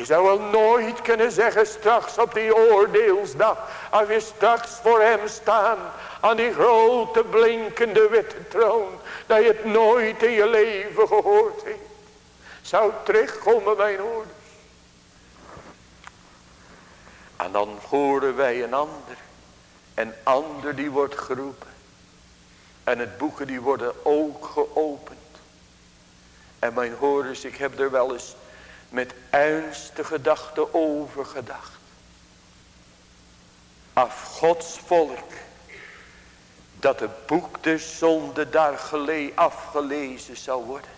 Je zou wel nooit kunnen zeggen straks op die oordeelsdag. Als je straks voor hem staan. Aan die grote blinkende witte troon. Dat je het nooit in je leven gehoord heeft. Zou terugkomen mijn oordeel. En dan horen wij een ander. Een ander die wordt geroepen. En het boeken die worden ook geopend. En mijn horens, ik heb er wel eens met ernstige gedachten over gedacht. Af Gods volk. Dat het boek de zonde daar afgelezen zou worden.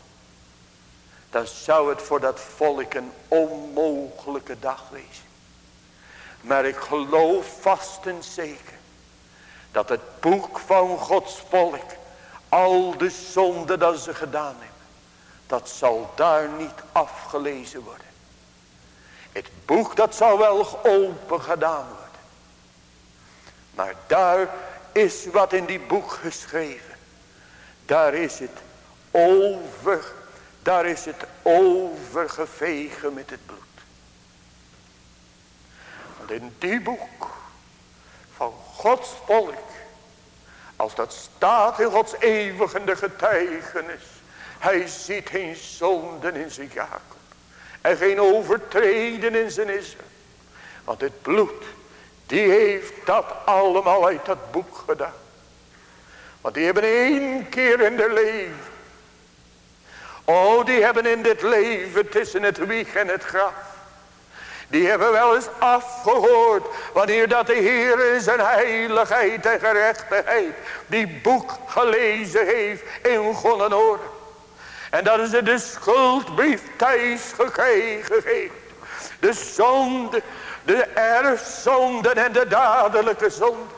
Dan zou het voor dat volk een onmogelijke dag wezen. Maar ik geloof vast en zeker. Dat het boek van Gods volk. Al de zonden dat ze gedaan hebben. Dat zal daar niet afgelezen worden. Het boek dat zal wel open gedaan worden. Maar daar is wat in die boek geschreven. Daar is het over. Daar is het overgevegen met het bloed. Want in die boek van Gods volk. Als dat staat in Gods eeuwige getuigenis. Hij ziet geen zonden in zijn Jacob. En geen overtreden in zijn Israël. Want het bloed die heeft dat allemaal uit dat boek gedaan. Want die hebben één keer in de leven. Oh, die hebben in dit leven tussen het wieg en het graf. Die hebben wel eens afgehoord. Wanneer dat de Heer in zijn heiligheid en gerechtigheid. Die boek gelezen heeft in gonnen oren. En dat ze de schuldbrief thuis gekregen. De zonde de erfzonden en de dadelijke zonde.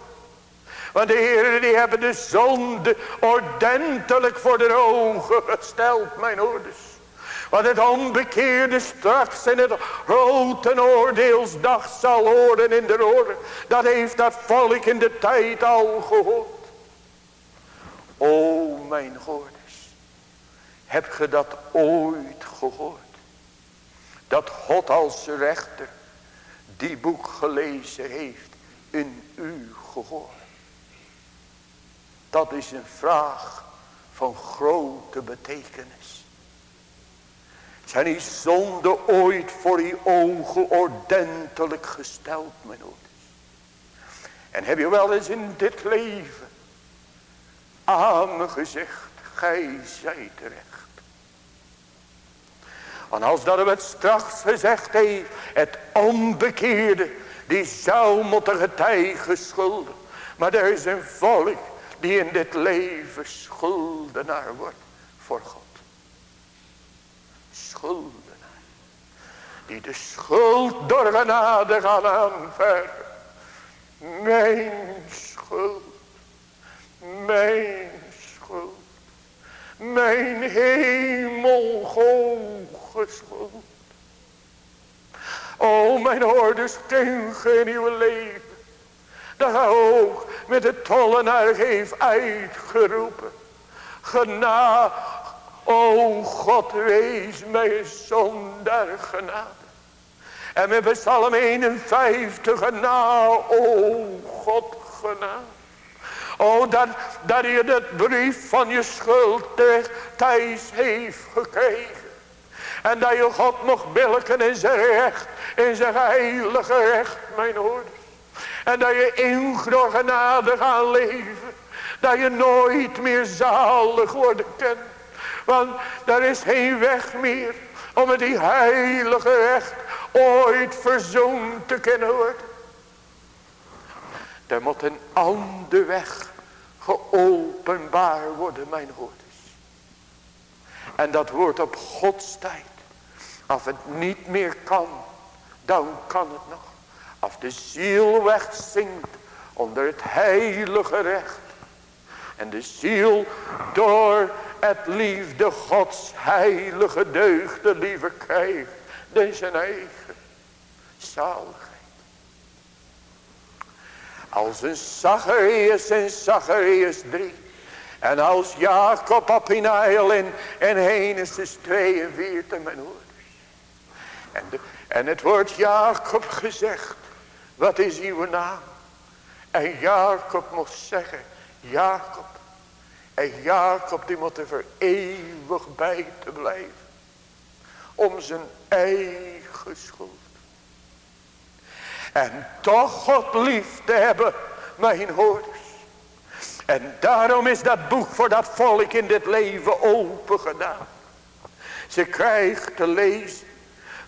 Want de heren die hebben de zonde ordentelijk voor de ogen gesteld, mijn ouders. Want het onbekeerde straks in het grote oordeelsdag zal horen in de oren. Dat heeft dat volk in de tijd al gehoord. O mijn hoorders, heb ge dat ooit gehoord? Dat God als rechter die boek gelezen heeft in u gehoord. Dat is een vraag van grote betekenis. Zijn die zonde ooit voor uw ogen ordentelijk gesteld, mijn ouders? En heb je wel eens in dit leven aan gezegd, gij zijt terecht. Want als dat we het straks gezegd heeft, het onbekeerde, die zou moeten getuigen schulden. Maar er is een volk die in dit leven schuldenaar wordt voor God. Schuldenaar. Die de schuld door genade gaan aanvergen. Mijn schuld. Mijn schuld. Mijn hemel O mijn hoorders, ken in uw leven. Dat hij ook met de tollenaar heeft uitgeroepen. Gena, o God, wees mij zonder genade. En met Psalm 51, na, o God, genade. Oh, dat, dat je dat brief van je schuld thuis heeft gekregen. En dat je God nog billiken in zijn recht, in zijn heilige recht, mijn hoorders. En dat je in genade gaat leven. Dat je nooit meer zalig worden kunt. Want er is geen weg meer om met die heilige recht ooit verzoend te kunnen worden. Er moet een andere weg geopenbaar worden, mijn hoorders. En dat wordt op Gods tijd. Als het niet meer kan, dan kan het nog. Als de ziel wegzinkt onder het heilige recht. En de ziel door het liefde Gods heilige deugden liever krijgt. Zijn eigen zaligheid. Als een Zacharias en Zacharias 3. En als Jacob op in in Genesis 42 mijn hoor. En, en het wordt Jacob gezegd. Wat is uw naam? En Jacob moest zeggen. Jacob. En Jacob die moet er voor eeuwig bij te blijven. Om zijn eigen schuld. En toch God lief te hebben. Mijn hoorders. En daarom is dat boek voor dat volk in dit leven open gedaan. Ze krijgt te lezen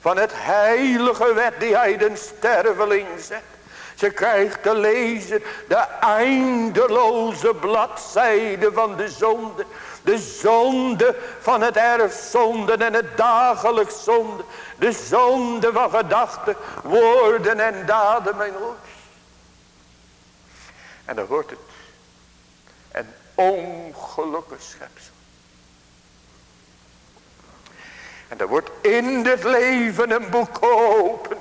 van het heilige wet die hij den sterveling zet. Ze krijgt te lezen de eindeloze bladzijde van de zonde. De zonde van het erfzonde en het dagelijks zonde. De zonde van gedachten, woorden en daden mijn oors. En dan wordt het een ongelukkig schepsel. En er wordt in dit leven een boek geopend.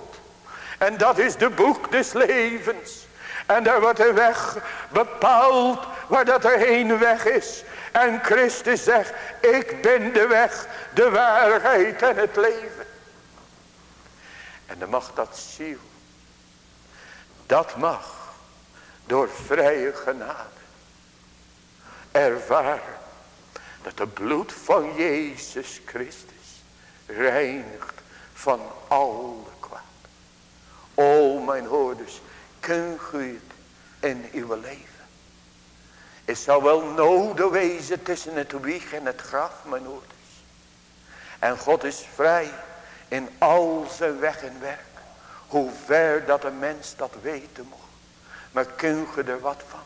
En dat is de boek des levens. En daar wordt een weg bepaald waar dat er heen weg is. En Christus zegt, ik ben de weg, de waarheid en het leven. En dan mag dat ziel, dat mag door vrije genade ervaren dat het bloed van Jezus Christus reinigt van alle kwaad. O mijn hoorders, kun u het in uw leven? Het zou wel nodig wezen tussen het wieg en het graf, mijn hoorders. En God is vrij in al zijn weg en werk. Hoe ver dat een mens dat weten mocht. Maar kun je er wat van?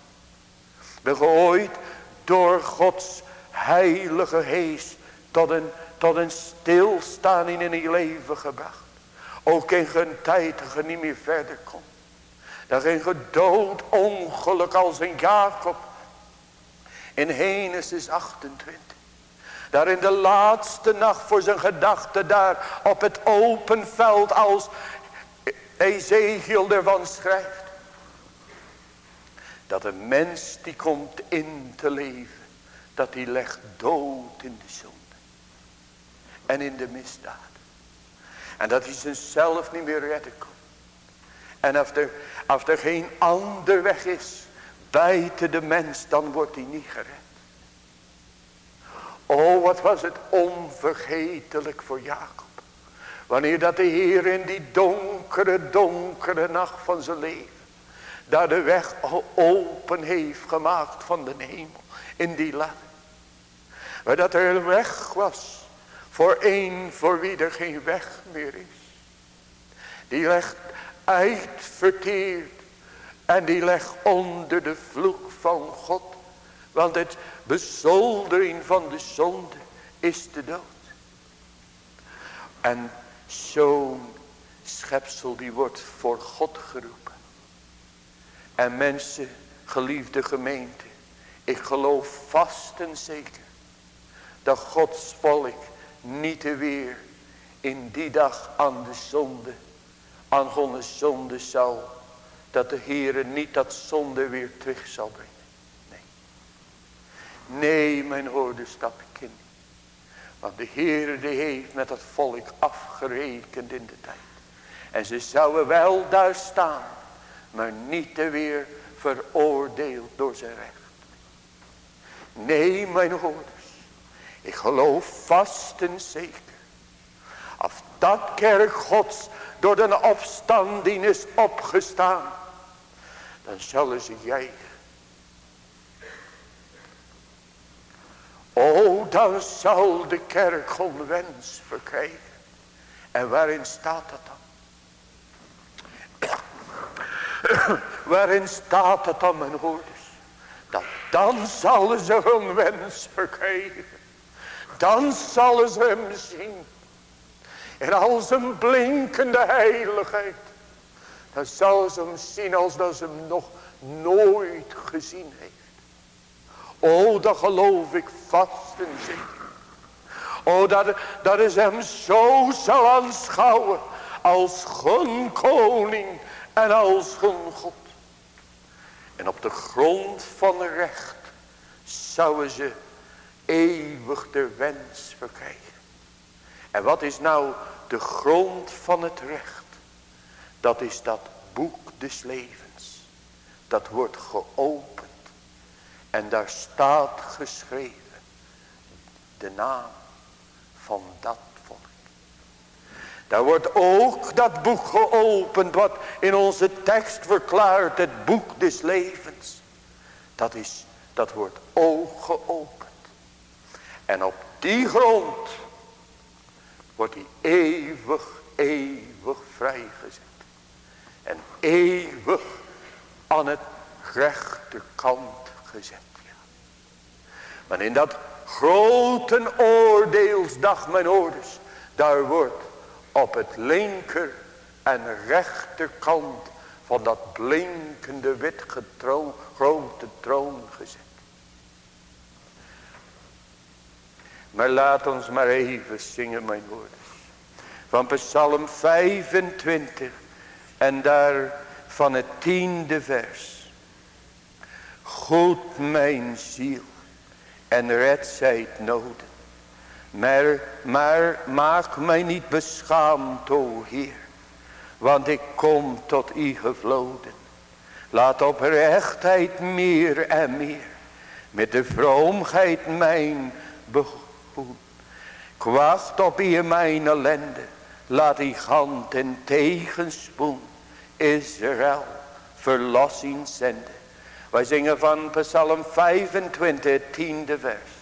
Ben je ooit door Gods heilige geest tot een, tot een stilstaan in je leven gebracht. Ook in een tijd dat je niet meer verder komt. Dat geen gedood ongeluk als een Jacob. In Genesis 28. Daar in de laatste nacht voor zijn gedachten daar op het open veld als Ezekiel ervan schrijft. Dat een mens die komt in te leven. Dat die legt dood in de zonde. En in de misdaad. En dat hij zichzelf niet meer redden kon. En als er, als er geen ander weg is. Buiten de mens. Dan wordt hij niet gered. Oh wat was het onvergetelijk voor Jacob. Wanneer dat de Heer in die donkere donkere nacht van zijn leven daar de weg open heeft gemaakt van de hemel. In die lat. Maar dat er een weg was. Voor een voor wie er geen weg meer is. Die legt uitverteerd. En die legt onder de vloek van God. Want het bezoldering van de zonde is de dood. En zo'n schepsel die wordt voor God geroepen. En mensen, geliefde gemeente. Ik geloof vast en zeker. Dat Gods volk niet te weer in die dag aan de zonde. Aan hun zonde zal. Dat de Heere niet dat zonde weer terug zal brengen. Nee. Nee mijn hoorders dat kind. Want de Heere die heeft met het volk afgerekend in de tijd. En ze zouden wel daar staan maar niet te weer veroordeeld door zijn recht. Nee, mijn hoorders. Ik geloof vast en zeker. Als dat kerk gods door de opstanding is opgestaan. Dan zullen ze jij. O, dan zal de kerk wens verkrijgen. En waarin staat dat dan? Waarin staat het dan mijn hoorders? Dat dan zullen ze hun wens verkrijgen. Dan zullen ze hem zien. En als een blinkende heiligheid. Dan zullen ze hem zien als dat ze hem nog nooit gezien heeft. O, dat geloof ik vast en zeker. O, dat, dat is hem zo zal aanschouwen als gun koning en als hun God. En op de grond van recht zouden ze eeuwig de wens verkrijgen. En wat is nou de grond van het recht? Dat is dat boek des levens. Dat wordt geopend. En daar staat geschreven de naam van dat daar wordt ook dat boek geopend wat in onze tekst verklaart. Het boek des levens. Dat, is, dat wordt ook geopend. En op die grond wordt hij eeuwig, eeuwig vrijgezet. En eeuwig aan het rechterkant gezet. Ja. Maar in dat grote oordeelsdag mijn ouders. Daar wordt op het linker en rechterkant van dat blinkende wit grote troon gezet. Maar laat ons maar even zingen mijn woorden. Van Psalm 25 en daar van het tiende vers. Goed mijn ziel en red zij het noden. Maar, maar maak mij niet beschaamd, o Heer. Want ik kom tot u gevloden. Laat oprechtheid meer en meer. Met de vroomheid mijn. Wacht op u mijn ellende. Laat die hand in tegenspoen. Israël verlossing zenden. Wij zingen van Psalm 25, tiende vers.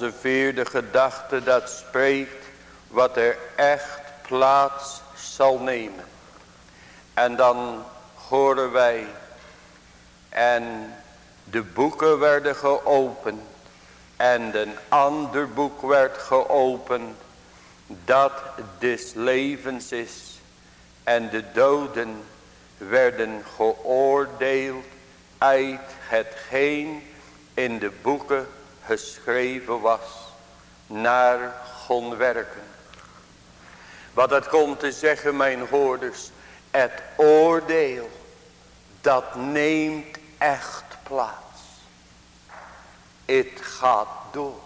Onze vierde gedachte dat spreekt wat er echt plaats zal nemen. En dan horen wij en de boeken werden geopend en een ander boek werd geopend dat des levens is en de doden werden geoordeeld uit hetgeen in de boeken geschreven was naar gon werken. Wat het komt te zeggen mijn hoorders, het oordeel dat neemt echt plaats. Het gaat door.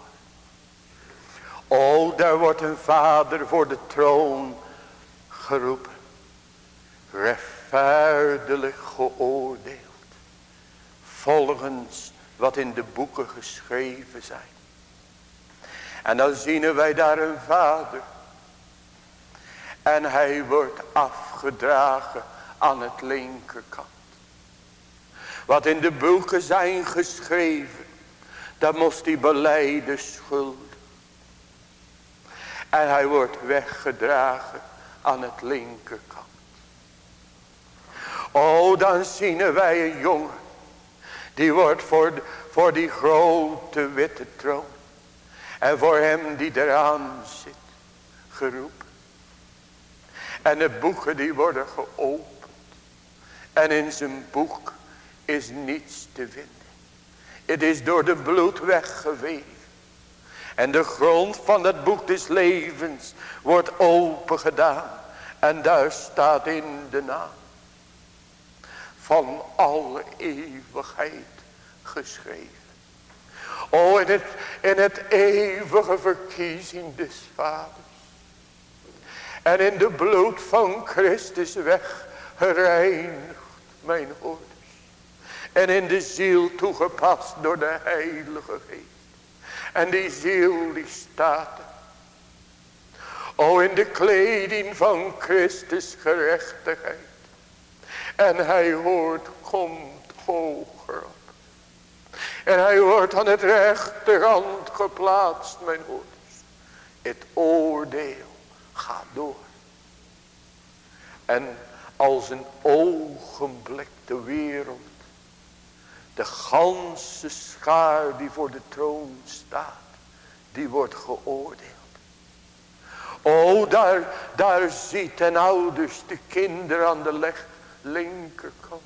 O, daar wordt een vader voor de troon geroepen. Rechtvaardig geoordeeld. Volgens wat in de boeken geschreven zijn. En dan zien wij daar een vader. En hij wordt afgedragen aan het linkerkant. Wat in de boeken zijn geschreven. Dat moest hij beleiden schuld. En hij wordt weggedragen aan het linkerkant. Oh, dan zien wij een jongen. Die wordt voor, voor die grote witte troon. En voor hem die eraan zit. Geroepen. En de boeken die worden geopend. En in zijn boek is niets te vinden. Het is door de bloed weggeweven. En de grond van het boek des levens wordt open gedaan. En daar staat in de naam van alle eeuwigheid geschreven. O, in het, in het eeuwige verkiezing des vaders. En in de bloed van Christus weg gereinigd, mijn hoorders. En in de ziel toegepast door de heilige geest. En die ziel die staat O in de kleding van Christus gerechtigheid. En hij hoort, komt hoger. En hij wordt aan het rechterhand geplaatst, mijn hoorders. Het oordeel gaat door. En als een ogenblik de wereld, de ganse schaar die voor de troon staat, die wordt geoordeeld. O, daar, daar ziet een ouders de kinderen aan de leg, linkerkant.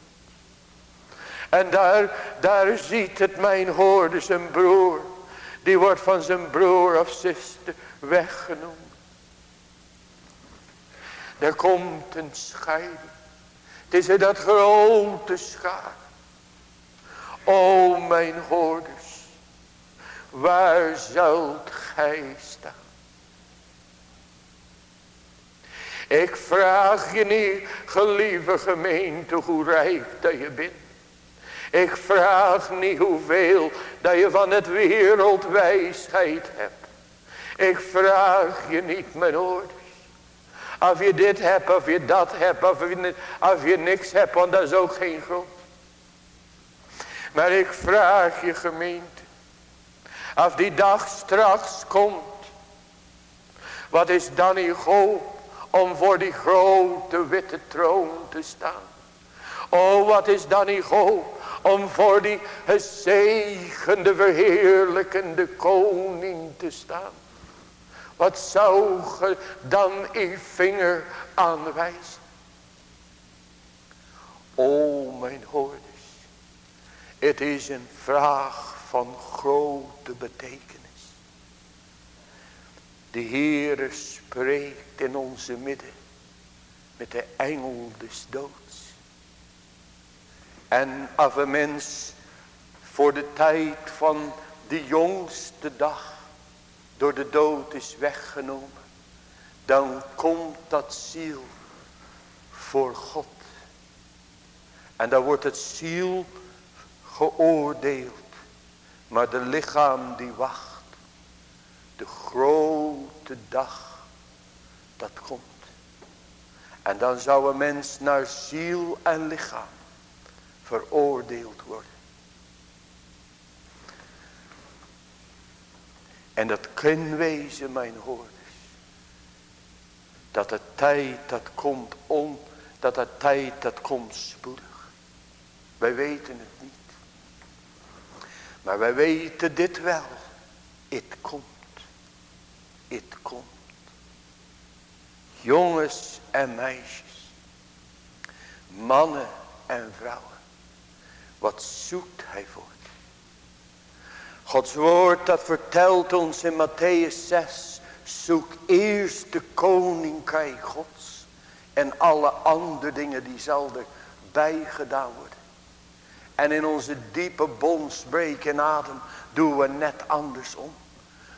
En daar, daar ziet het mijn hoorde zijn broer. Die wordt van zijn broer of zuster weggenomen. Er komt een scheiding. Het is in dat grote schaar. O mijn hoorders. Waar zult gij staan? Ik vraag je niet, gelieve gemeente, hoe rijk dat je bent. Ik vraag niet hoeveel dat je van het wereldwijsheid hebt. Ik vraag je niet, mijn ouders. Of je dit hebt, of je dat hebt, of je, of je niks hebt, want dat is ook geen grond. Maar ik vraag je gemeente. Als die dag straks komt. Wat is dan in hoop? Om voor die grote witte troon te staan. O wat is dan niet hoop om voor die gezegende verheerlijkende koning te staan. Wat zou ge dan uw vinger aanwijzen? O mijn hoorders, het is een vraag van grote betekenis. De Heere spreekt in onze midden met de engel des doods. En als een mens voor de tijd van de jongste dag door de dood is weggenomen. Dan komt dat ziel voor God. En dan wordt het ziel geoordeeld. Maar de lichaam die wacht de grote dag dat komt. En dan zou een mens naar ziel en lichaam veroordeeld worden. En dat kan wezen, mijn hoorders. Dat de tijd dat komt om, dat de tijd dat komt spoedig. Wij weten het niet. Maar wij weten dit wel. Het komt het komt. Jongens en meisjes. Mannen en vrouwen. Wat zoekt hij voor? Gods woord dat vertelt ons in Matthäus 6. Zoek eerst de koninkrijk gods. En alle andere dingen die zal gedaan worden. En in onze diepe bondsbreek adem doen we net andersom.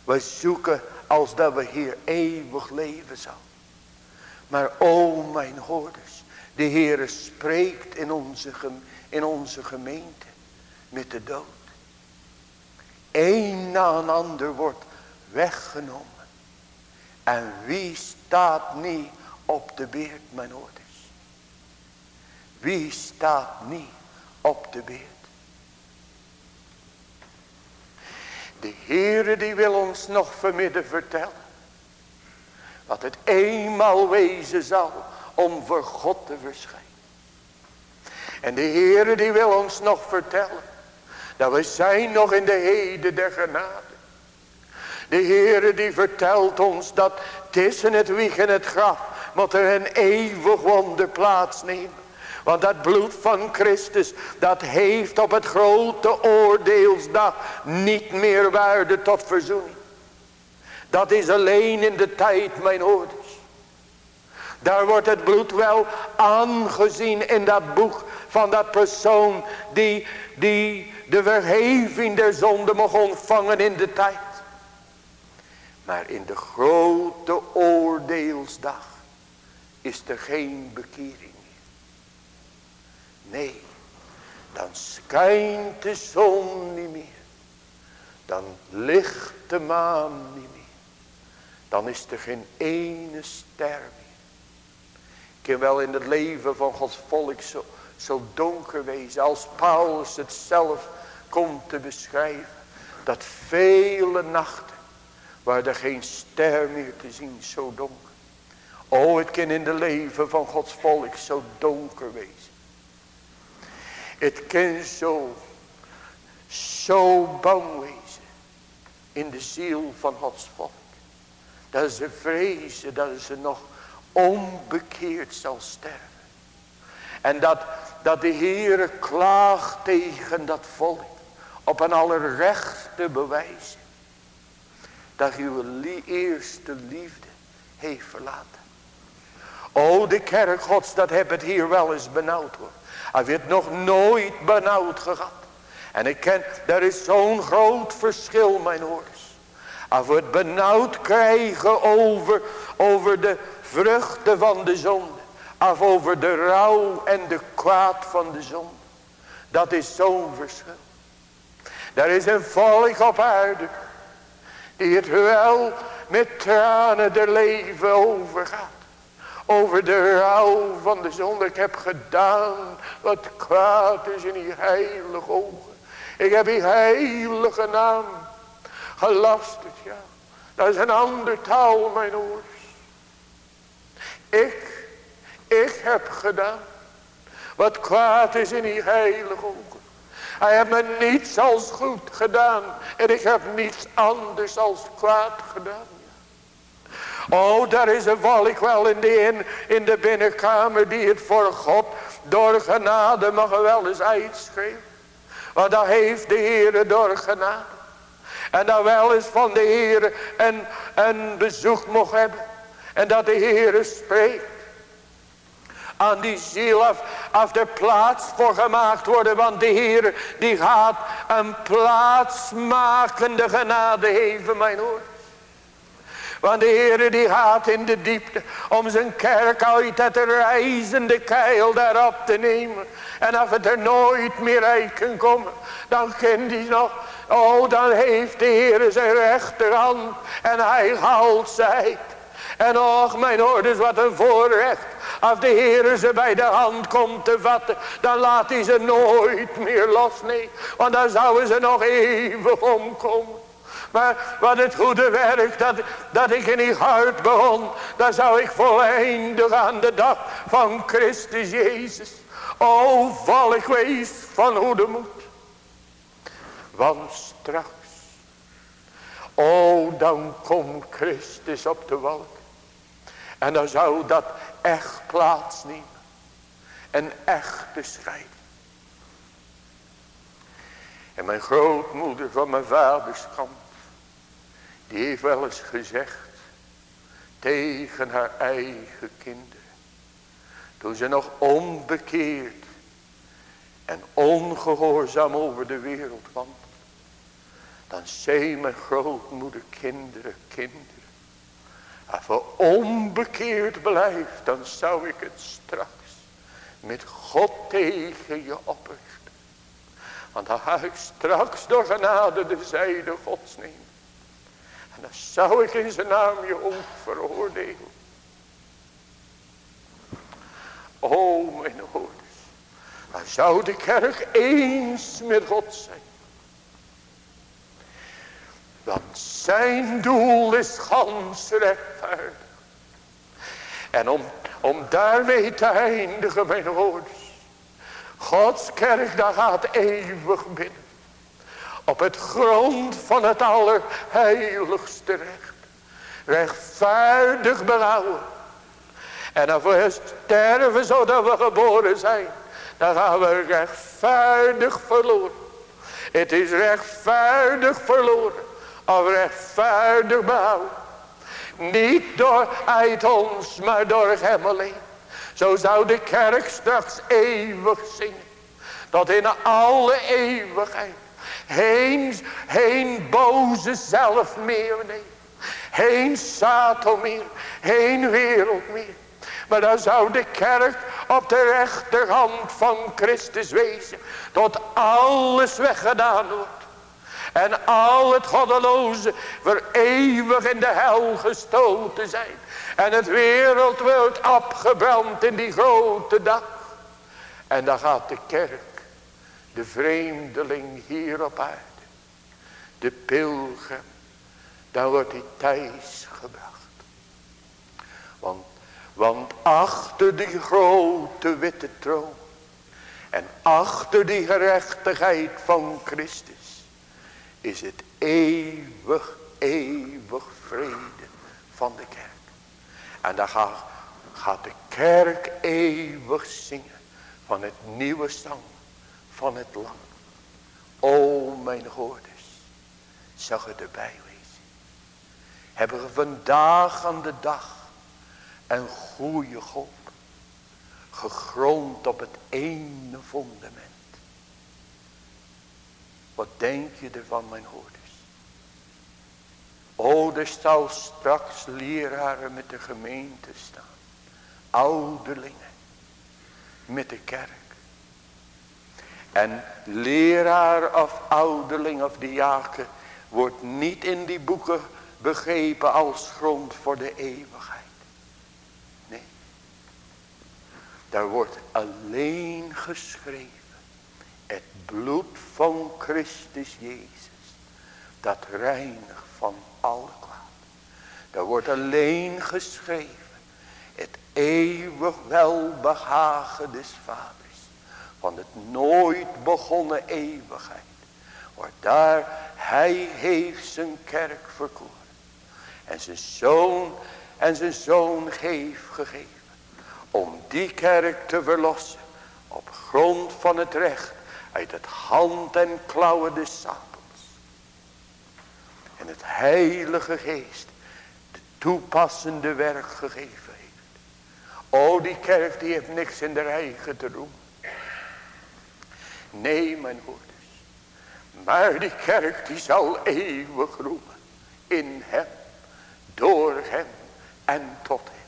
We zoeken als dat we hier eeuwig leven zal. Maar o mijn hoorders, de Heere spreekt in onze, in onze gemeente met de dood. Eén na een ander wordt weggenomen. En wie staat niet op de beurt, mijn hoorders? Wie staat niet op de beurt? De Heere die wil ons nog vanmiddag vertellen. Wat het eenmaal wezen zal om voor God te verschijnen. En de Heere die wil ons nog vertellen. Dat we zijn nog in de heden der genade. De Heere die vertelt ons dat tussen het wieg en het graf. Moet er een eeuwig wonder plaatsnemen. Want dat bloed van Christus, dat heeft op het grote oordeelsdag niet meer waarde tot verzoening. Dat is alleen in de tijd mijn ouders. Daar wordt het bloed wel aangezien in dat boek van dat persoon die, die de verheving der zonde mocht ontvangen in de tijd. Maar in de grote oordeelsdag is er geen bekering. Nee, dan schijnt de zon niet meer. Dan ligt de maan niet meer. Dan is er geen ene ster meer. Ik kan wel in het leven van Gods volk zo, zo donker wezen. Als Paulus het zelf komt te beschrijven. Dat vele nachten waar er geen ster meer te zien zo donker. Oh, het kan in de leven van Gods volk zo donker wezen. Het kan zo, zo bang wezen in de ziel van Gods volk. Dat ze vrezen dat ze nog onbekeerd zal sterven. En dat, dat de Heere klaagt tegen dat volk op een allerrechte bewijs. Dat uw eerste liefde heeft verlaten. O, de kerk gods, dat heb het hier wel eens benauwd hoor. Hij werd nog nooit benauwd gehad. En ik ken, er is zo'n groot verschil, mijn hoors. Als we het benauwd krijgen over, over de vruchten van de zonde. Of over de rouw en de kwaad van de zonde. Dat is zo'n verschil. Er is een volk op aarde. Die het wel met tranen de leven overgaat over de rouw van de zonde. Ik heb gedaan wat kwaad is in die heilige ogen. Ik heb die heilige naam gelasterd, ja. Dat is een ander taal, mijn oors. Ik, ik heb gedaan wat kwaad is in die heilige ogen. Hij heeft me niets als goed gedaan. En ik heb niets anders als kwaad gedaan. Oh, daar is een volk wel in de, in, de binnenkamer die het voor God door genade mag wel eens uitschreeuwen. Want dat heeft de Heer door genade. En dat wel eens van de Heer een, een bezoek mocht hebben. En dat de Heer spreekt. Aan die ziel af, af de plaats voor gemaakt worden. Want de Heer die gaat een plaatsmakende genade geven mijn hoor. Want de Heer die gaat in de diepte om zijn kerk uit het reizende keil daarop te nemen. En als het er nooit meer uit kan komen, dan kent hij nog. Oh, dan heeft de Heer zijn rechterhand en hij haalt zij. En och, mijn ouders, wat een voorrecht. Als de Heer ze bij de hand komt te vatten, dan laat hij ze nooit meer los. Nee, want dan zouden ze nog eeuwig omkomen. Maar wat het goede werk dat, dat ik in die hart begon. Dat zou ik voleindigen aan de dag van Christus Jezus. O volk wees van goede moed. Want straks. O dan komt Christus op de wolk. En dan zou dat echt plaatsnemen. Een echte scheiding. En mijn grootmoeder van mijn vaders kant. Die heeft wel eens gezegd. Tegen haar eigen kinderen. Toen ze nog onbekeerd. En ongehoorzaam over de wereld wandelde. Dan zei mijn grootmoeder kinderen, kinderen. Als je onbekeerd blijft, dan zou ik het straks met God tegen je oprichten. Want dan ga ik straks door genade de zijde gods nemen. Dan zou ik in zijn naam je ook veroordelen. O mijn ouders. Dan zou de kerk eens met God zijn. Want zijn doel is gans rechtvaardig. En om, om daarmee te eindigen mijn ouders. Gods kerk daar gaat eeuwig binnen op het grond van het allerheiligste recht. Rechtvaardig berouwen. En als we sterven zodat we geboren zijn. Dan gaan we rechtvaardig verloren. Het is rechtvaardig verloren. of rechtvaardig behouden. Niet door uit ons, maar door hem. Zo zou de kerk straks eeuwig zingen. Dat in alle eeuwigheid. Heen, heen boze zelf meer nee. Heen Satan meer. Heen wereld meer. Maar dan zou de kerk op de rechterhand van Christus wezen. Tot alles weggedaan wordt. En al het goddeloze voor eeuwig in de hel gestoten zijn. En het wereld wordt afgebrand in die grote dag. En dan gaat de kerk, de vreemdeling hier op aarde. De pilgrim, dan wordt hij thuis gebracht. Want, want achter die grote witte troon. En achter die gerechtigheid van Christus is het eeuwig, eeuwig vrede van de kerk. En dan gaat, gaat de kerk eeuwig zingen van het nieuwe zang van het land. O mijn hoorders, zag het erbij wezen. Hebben we vandaag aan de dag een goede hoop. Gegrond op het ene fundament. Wat denk je ervan mijn hoorders? O, er zal straks leraren met de gemeente staan. Ouderlingen. Met de kerk. En leraar of ouderling of diaken wordt niet in die boeken begrepen als grond voor de eeuwigheid. Nee. Daar wordt alleen geschreven het bloed van Christus Jezus. Dat reinigt van alle kwaad. Daar wordt alleen geschreven. Het eeuwig welbehagen des vaders. Van het nooit begonnen eeuwigheid. Waar daar hij heeft zijn kerk verkoren. En zijn zoon en zijn zoon heeft gegeven. Om die kerk te verlossen. Op grond van het recht uit het hand en klauwen des Satans. En het heilige geest de toepassende werk gegeven heeft. O die kerk die heeft niks in de eigen te doen. Nee mijn hoorders. Maar die kerk die zal eeuwig roemen. In hem. Door hem. En tot hem.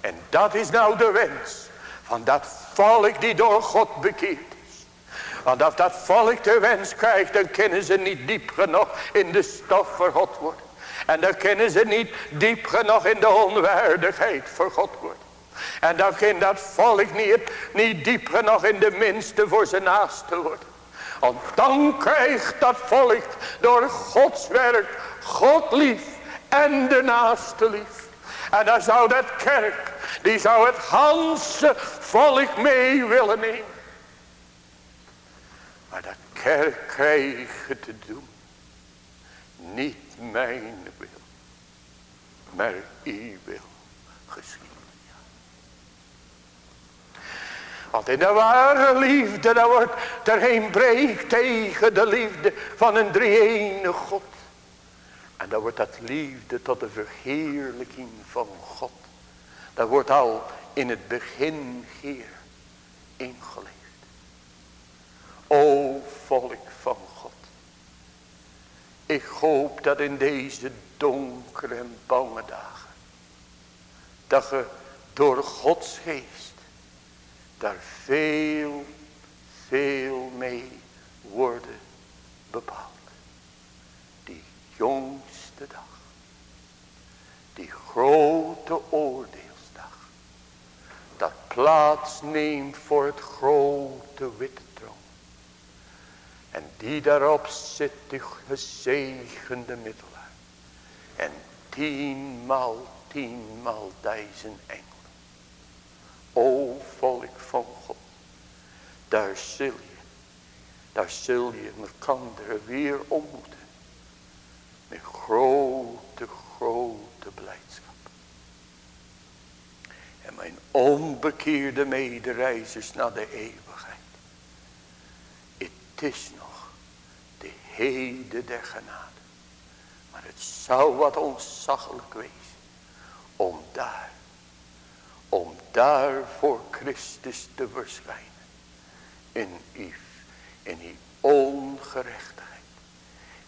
En dat is nou de wens. Van dat volk die door God bekeert. Want als dat volk de wens krijgt, dan kunnen ze niet diep genoeg in de stof voor God worden. En dan kunnen ze niet diep genoeg in de onwaardigheid God worden. En dan kan dat volk niet, niet diep genoeg in de minste voor zijn naaste worden. Want dan krijgt dat volk door Gods werk God lief en de naaste lief. En dan zou dat kerk, die zou het ganse volk mee willen nemen. Maar dat kerk krijgen te doen. Niet mijn wil. Maar uw wil Want in de ware liefde, dan wordt er geen breek tegen de liefde van een drie God. En dan wordt dat liefde tot de verheerlijking van God. Dat wordt al in het begin, Heer, ingeleid. O volk van God. Ik hoop dat in deze donkere en bange dagen. Dat je door Gods geest. Daar veel, veel mee worden bepaald. Die jongste dag. Die grote oordeelsdag. Dat plaats neemt voor het grote witte en die daarop zit de gezegende middelaar. En tienmaal, tienmaal duizend engelen. O volk van God. Daar zul je, daar zul je elkaar weer ontmoeten. Met grote, grote blijdschap. En mijn onbekeerde medereizers naar de eeuwigheid. Het is nog de heden der genade. Maar het zou wat ontzaglijk wezen. Om daar. Om daar voor Christus te verschijnen. In die, in die ongerechtigheid.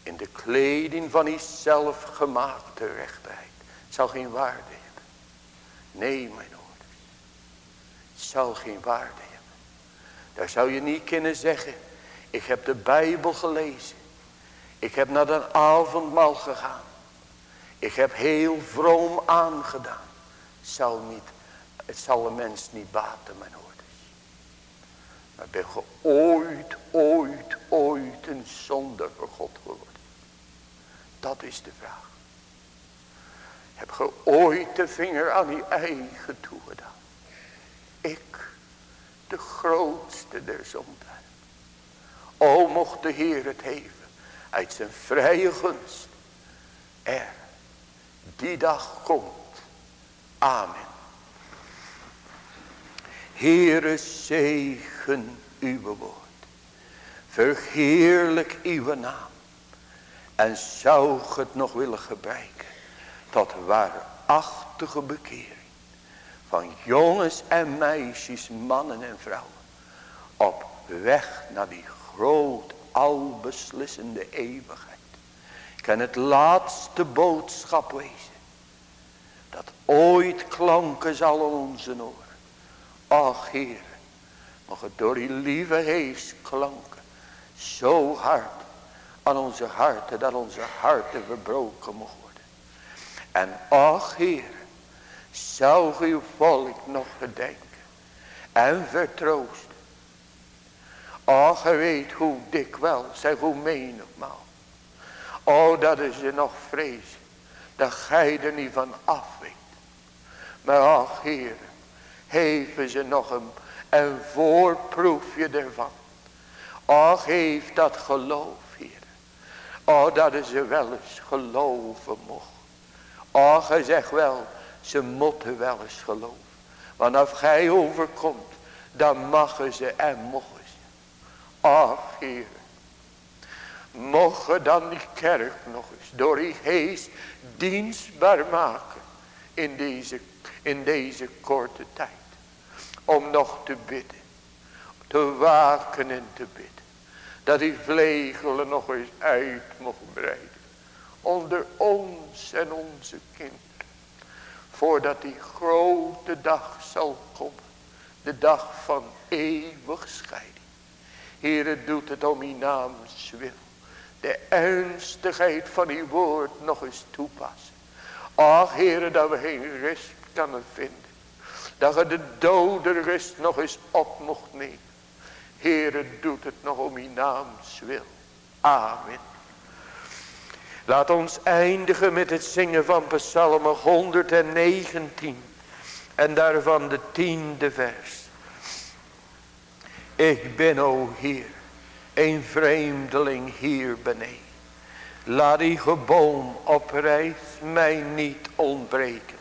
In de kleding van die zelfgemaakte rechtheid. Zal geen waarde hebben. Nee mijn ouders. Zal geen waarde hebben. Daar zou je niet kunnen zeggen. Ik heb de Bijbel gelezen. Ik heb naar de avondmaal gegaan. Ik heb heel vroom aangedaan. Zal, niet, het zal een mens niet baten, mijn ouders. Maar ben je ooit, ooit, ooit een zonde voor God geworden? Dat is de vraag. Heb je ooit de vinger aan je eigen toegedaan? Ik, de grootste der zonden. O mocht de Heer het heven uit zijn vrije gunst. Er, die dag komt. Amen. Heere zegen uw woord. Verheerlijk uw naam. En zou het nog willen gebruiken. Tot waarachtige bekering. Van jongens en meisjes, mannen en vrouwen. Op weg naar die groot albeslissende eeuwigheid. Kan het laatste boodschap wezen. Dat ooit klanken zal onze oren. Ach Heer, mag het door die lieve hees klanken. Zo hard aan onze harten dat onze harten verbroken mogen worden. En ach Heer, zou uw volk nog gedenken en vertroosten Oh, je weet hoe dikwijls en hoe menigmaal. Oh, dat is je nog vrees. Dat gij er niet van af weet. Maar ach, Heer. Geven ze nog een, een voorproefje ervan. Och, geef dat geloof, Heer. Oh, dat ze wel eens geloven mocht. Och, hij zegt wel, ze moeten wel eens geloven. Want als gij overkomt, dan mag ze en mogen Ach, Heer. Mogen dan die kerk nog eens door die geest dienstbaar maken in deze, in deze korte tijd. Om nog te bidden. Te waken en te bidden. Dat die vlegelen nog eens uit mogen breiden. Onder ons en onze kinderen. Voordat die grote dag zal komen. De dag van eeuwig scheiding. Heere, doet het om uw naams wil. De ernstigheid van uw woord nog eens toepassen. Ach, Heere, dat we geen rust kunnen vinden. Dat we de dode nog eens op mocht nemen. Heere, doet het nog om uw naams wil. Amen. Laat ons eindigen met het zingen van Psalm 119. En daarvan de tiende vers. Ik ben, o Heer, een vreemdeling hier beneden. Laat die geboom op reis mij niet ontbreken.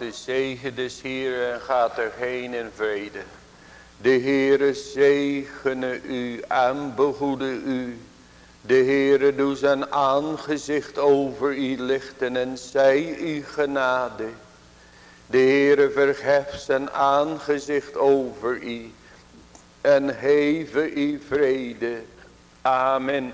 De zegen des Heeren en gaat er heen in vrede. De Heere zegene u en behoede u. De Heere doe zijn aangezicht over u lichten en zij u genade. De Heere verheft zijn aangezicht over u en heve u vrede. Amen.